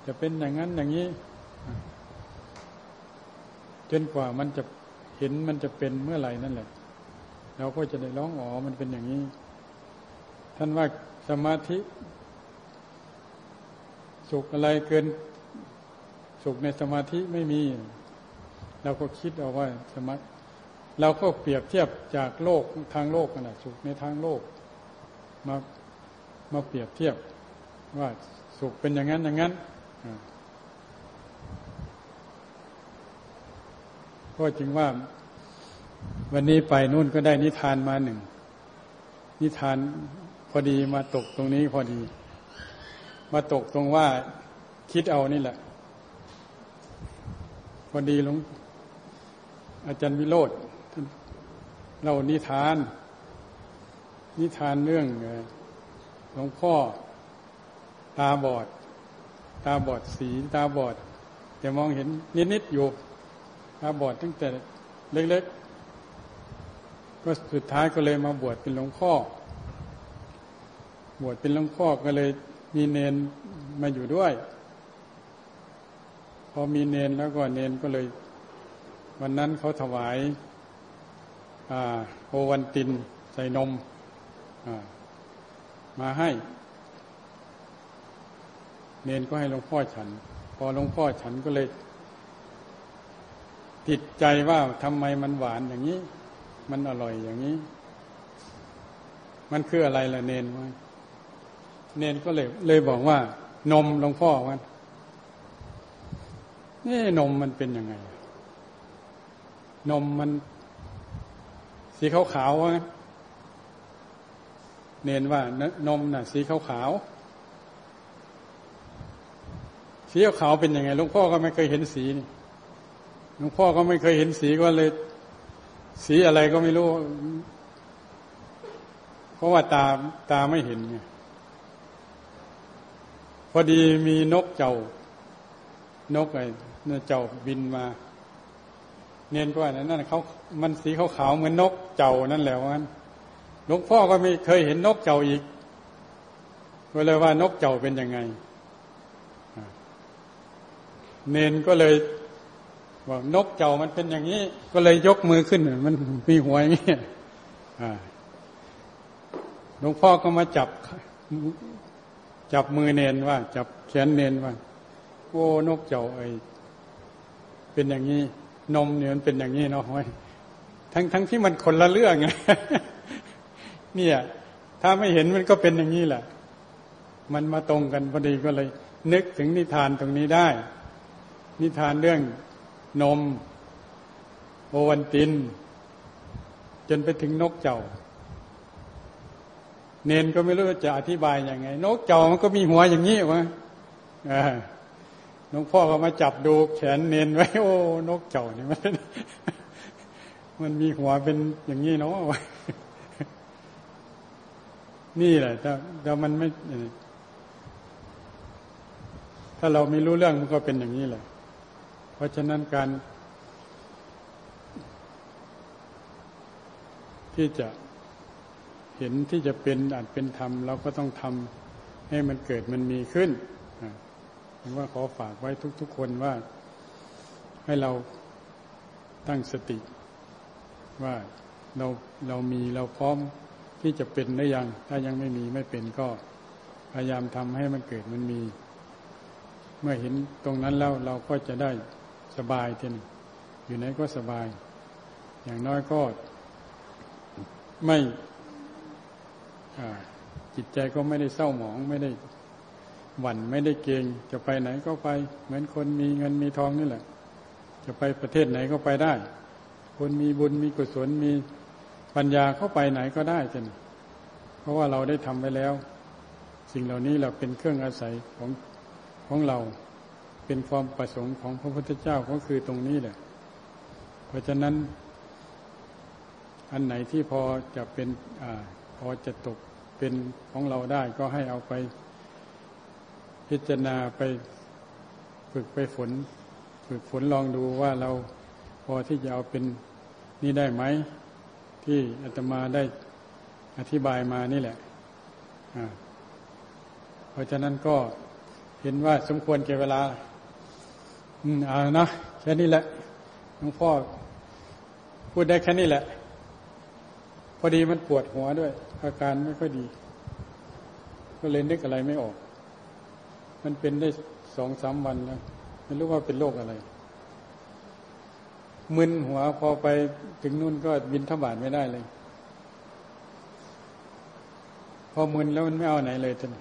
จะเป็นอย่างนั้นอย่างนี้จนกว่ามันจะเห็นมันจะเป็นเมื่อไหร่นั่นแหละเราก็จะได้ร้องอ๋อมันเป็นอย่างนี้ ท่านว่าสมาธิ สุขอะไรเกิน สุขในสมาธิไม่มี เราก็คิดเอาว่าสมาเราก็เปรียบเทียบจากโลกทางโลกนะสุขในทางโลก มามาเปรียบเทียบว่าสุขเป็นอย่างนั้นอย่างนั้นก็จึงว่า วันนี้ไปนู่นก็ได้นิทานมาหนึ่ง นิทานพอดีมาตกตรงนี้พอดี มาตกตรงว่าคิดเอานี่แหละ พอดีหลวงอาจารย์วิโรธเรานิทาน นิทานเรื่องหลวงพ่อตาบอด ตาบอดสีตาบอด แต่มองเห็นนิดๆอยู่ตาบอดตั้งแต่เล็ก ๆ ก็สุดท้ายก็เลยมาบวชเป็นหลวงพ่อบวชเป็นหลวงพ่อก็เลยมีเนนมาอยู่ด้วย พอมีเนนแล้วก็เนนก็เลย วันนั้นเขาถวายโอวันตินใส่นมมาให้ เนนก็ให้หลวงพ่อฉัน พอหลวงพ่อฉันก็เลย ติดใจว่าทำไมมันหวานอย่างนี้ มันอร่อยอย่างนี้ มันคืออะไรล่ะเนนว่าเนนก็เลย เลยบอกว่านมหลวงพ่อวัน นี่นมมันเป็นยังไง นมมัน สีขาวขาวนะเน้นว่านมน่ะ สีขาวขาวสีขาวเป็นยังไงหลวงพ่อก็ไม่เคยเห็นสีนี่หลวงพ่อก็ไม่เคยเห็นสีก็เลย สีอะไรก็ไม่รู้ เพราะว่าตาตาไม่เห็นไงพอดีมีนกเจ้านกไอ้ เจ้าบินมา เนียนก็ว่านั่นเขามันสีขาวๆเหมือนนกเจ้านั่นแหละว่าหลวงพ่อก็ไม่เคยเห็นนกเจ้าอีกก็เลยว่านกเจ้าเป็นยังไงเนนก็เลยว่านกเจ้ามันเป็นอย่างนี้ ก็เลยยกมือขึ้นมันมีหัวอย่างนี้หลวงพ่อก็มาจับ จับมือเนนว่า จับแขนเนนว่าโอ้นกเจ้าไอ เป็นอย่างนี้ นมเนี่ยมันเป็นอย่างนี้เนาะทั้งทั้งที่มันคนละเรื่องไงเนี่ย ถ้าไม่เห็นมันก็เป็นอย่างนี้แหละ มันมาตรงกันพอดีก็เลย นึกถึงนิทานตรงนี้ได้ นิทานเรื่องนมโอวันติน จนไปถึงนกเจ้า เนนก็ไม่รู้จะอธิบายยังไง นกเจ้ามันก็มีหัวอย่างนี้วะ หลวงพ่อก็มาจับดูแขนเนนไว้ โอ้ นกเจ้านี่มันมันมีหัวเป็นอย่างนี้เนาะนี่แหละแต่แต่มันไม่ ถ้าเราไม่รู้เรื่องมันก็เป็นอย่างนี้แหละ เพราะฉะนั้นการ ที่จะเห็นที่จะเป็นอาจเป็นธรรมเราก็ต้องทำให้มันเกิดมันมีขึ้น เห็นว่าขอฝากไว้ทุก ๆ คนว่าให้เราตั้งสติ ว่าเราเรามีเราพร้อมที่จะเป็นได้ยัง ถ้ายังไม่มีไม่เป็นก็พยายามทำให้มันเกิดมันมี เมื่อเห็นตรงนั้นแล้วเราก็จะได้สบายทีนึงอยู่ไหนก็สบาย อย่างน้อยก็ไม่จิตใจก็ไม่ได้เศร้าหมองไม่ได้ หวั่นไม่ได้เกรงจะไปไหนก็ไป เหมือนคนมีเงินมีทองนี่แหละ จะไปประเทศไหนก็ไปได้ คนมีบุญมีกุศลมีปัญญาเข้าไปไหนก็ได้จนเพราะว่าเราได้ทำไว้แล้ว สิ่งเหล่านี้เราเป็นเครื่องอาศัยของของเรา เป็นความประสงค์ของพระพุทธเจ้าก็คือตรงนี้แหละ เพราะฉะนั้น อันไหนที่พอจะเป็นอพอจะตกเป็นของเราได้ก็ให้เอาไป พิจารณาไปฝึกไปฝน ฝึกฝนลองดูว่าเราพอที่จะเอาเป็นนี่ได้ไหม ที่อาตมาได้อธิบายมานี่แหละเพราะฉะนั้นก็เห็นว่าสมควรเก็บเวลา อืมเอานะแค่นี้แหละหลวงพ่อพูดได้แค่นี้แหละ พอดีมันปวดหัวด้วย อาการไม่ค่อยดี ก็เลยนึกอะไรไม่ออก มันเป็นได้สองสามวันแล้วไม่รู้ว่าเป็นโรคอะไรมึนหัวพอไปถึงนู่นก็บินทบาทไม่ได้เลย พอมึนแล้วมันไม่เอาไหนเลยท่าน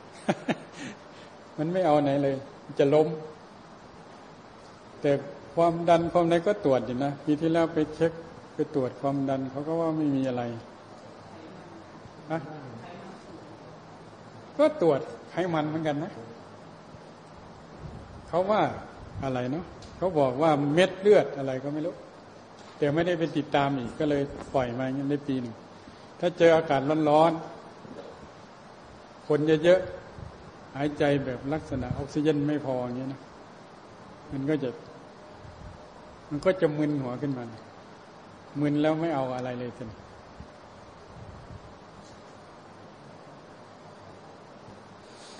มันไม่เอาไหนเลย จะล้ม แต่ความดันความไหนก็ตรวจอยู่นะปีที่แล้วไปเช็คไปตรวจความดันเขาก็ว่าไม่มีอะไรนะก็ตรวจไขมันเหมือนกันนะ เขาว่าอะไรเนาะเขาบอกว่าเม็ดเลือดอะไรก็ไม่รู้แต่ไม่ได้ไปติดตามอีกก็เลยปล่อยมาอย่างนี้ปีหนึ่งถ้าเจออากาศร้อนๆคนเยอะๆหายใจแบบลักษณะออกซิเจนไม่พออย่างนี้นะมันก็จะมันก็จะมึนหัวขึ้นมามึนแล้วไม่เอาอะไรเลยทีนี้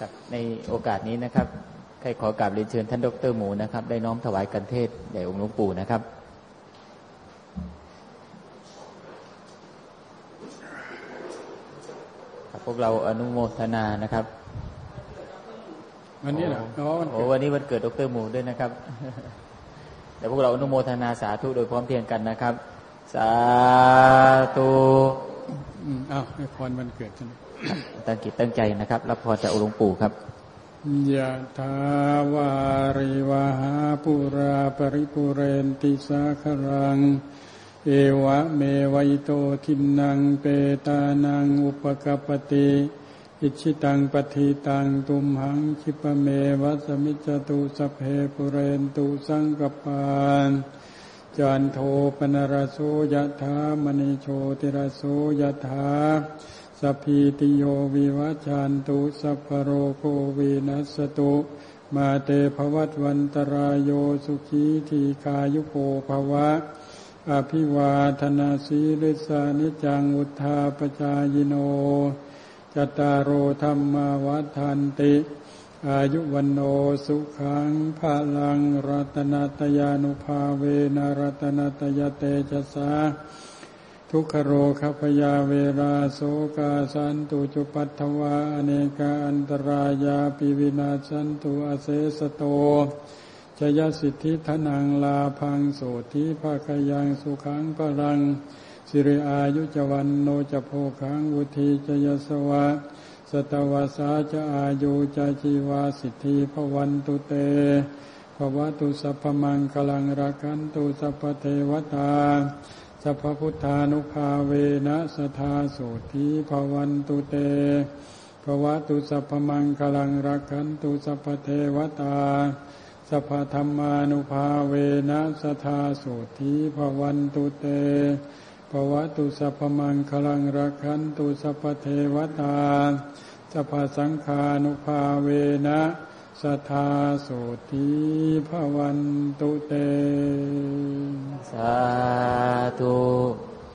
ครับในโอกาสนี้นะครับ ใครขอกราบเรียนเชิญท่านดรหมูนะครับ ได้น้อมถวายกันเทศใหญ่องค์หลวงปู่นะครับครับพวกเราอนุโมทนานะครับ วันนี้เหรออ๋อวันโอ้เกิดวันนี้วันเกิดดรหมูด้วยนะครับเดี๋ยวพวกเราอนุโมทนาสาธุโดยพร้อมเพรียงกันนะครับ สาธุอืมอ้าวให้พรวันเกิดใช่ไหมตั้งจิตตั้งใจนะครับ รับพรจากองค์หลวงปู่ครับ ยะถาวาริวหาปุราปริปุเรนติสาครัง เอวะเมวัยโตทินังเปตานังอุปกปติอิชิตังปฏิตังตุมหังคิปเมวัสมิจตุสเพปุเรนตุสังกปานจันโทปนรโสยะถามณิโชติรโสยะถา สพพิติโยวิวัจจันตุสัพโรโควินัสตุมาเตภวัตวันตรายโยสุขีทีคายุโกภวะ อภิวาธนาสีริสานิจังอุทาปจายโนจตารโอธรรมาวัฏันติ อายุวันโนสุขังภาลังรัตนตยานุภาเวนรัตนตยเตชะสา ทุกขโรคพยาเวราโสกาสันตุจุปัตถวาอเนกาอันตรายาปิวินาสันตุอเสสโตชยสิทธิธนังลาพังโสธิภาคยังสุขังพลัง สิริอายุจวันโนจโพคังวุธีจยสวะ สตวสาจะอายุจะจีวาสิทธิพวันตุเตภวตุสัพพมังคลังรักันตุสัพพเทวตา สัพพุทธานุภาเวนะสทาโสธีภวันตุเตภวตุสัพพมังคลังรักขันตุสัพพเทวตา สัพพธรรมานุภาเวนะสทาโสธีภวันตุเตภวตุสัพพมังคลังรักขันตุสัพพเทวตา สัพพสังฆานุภาเวนะ สทาโสธีภวันตุเต สาธุ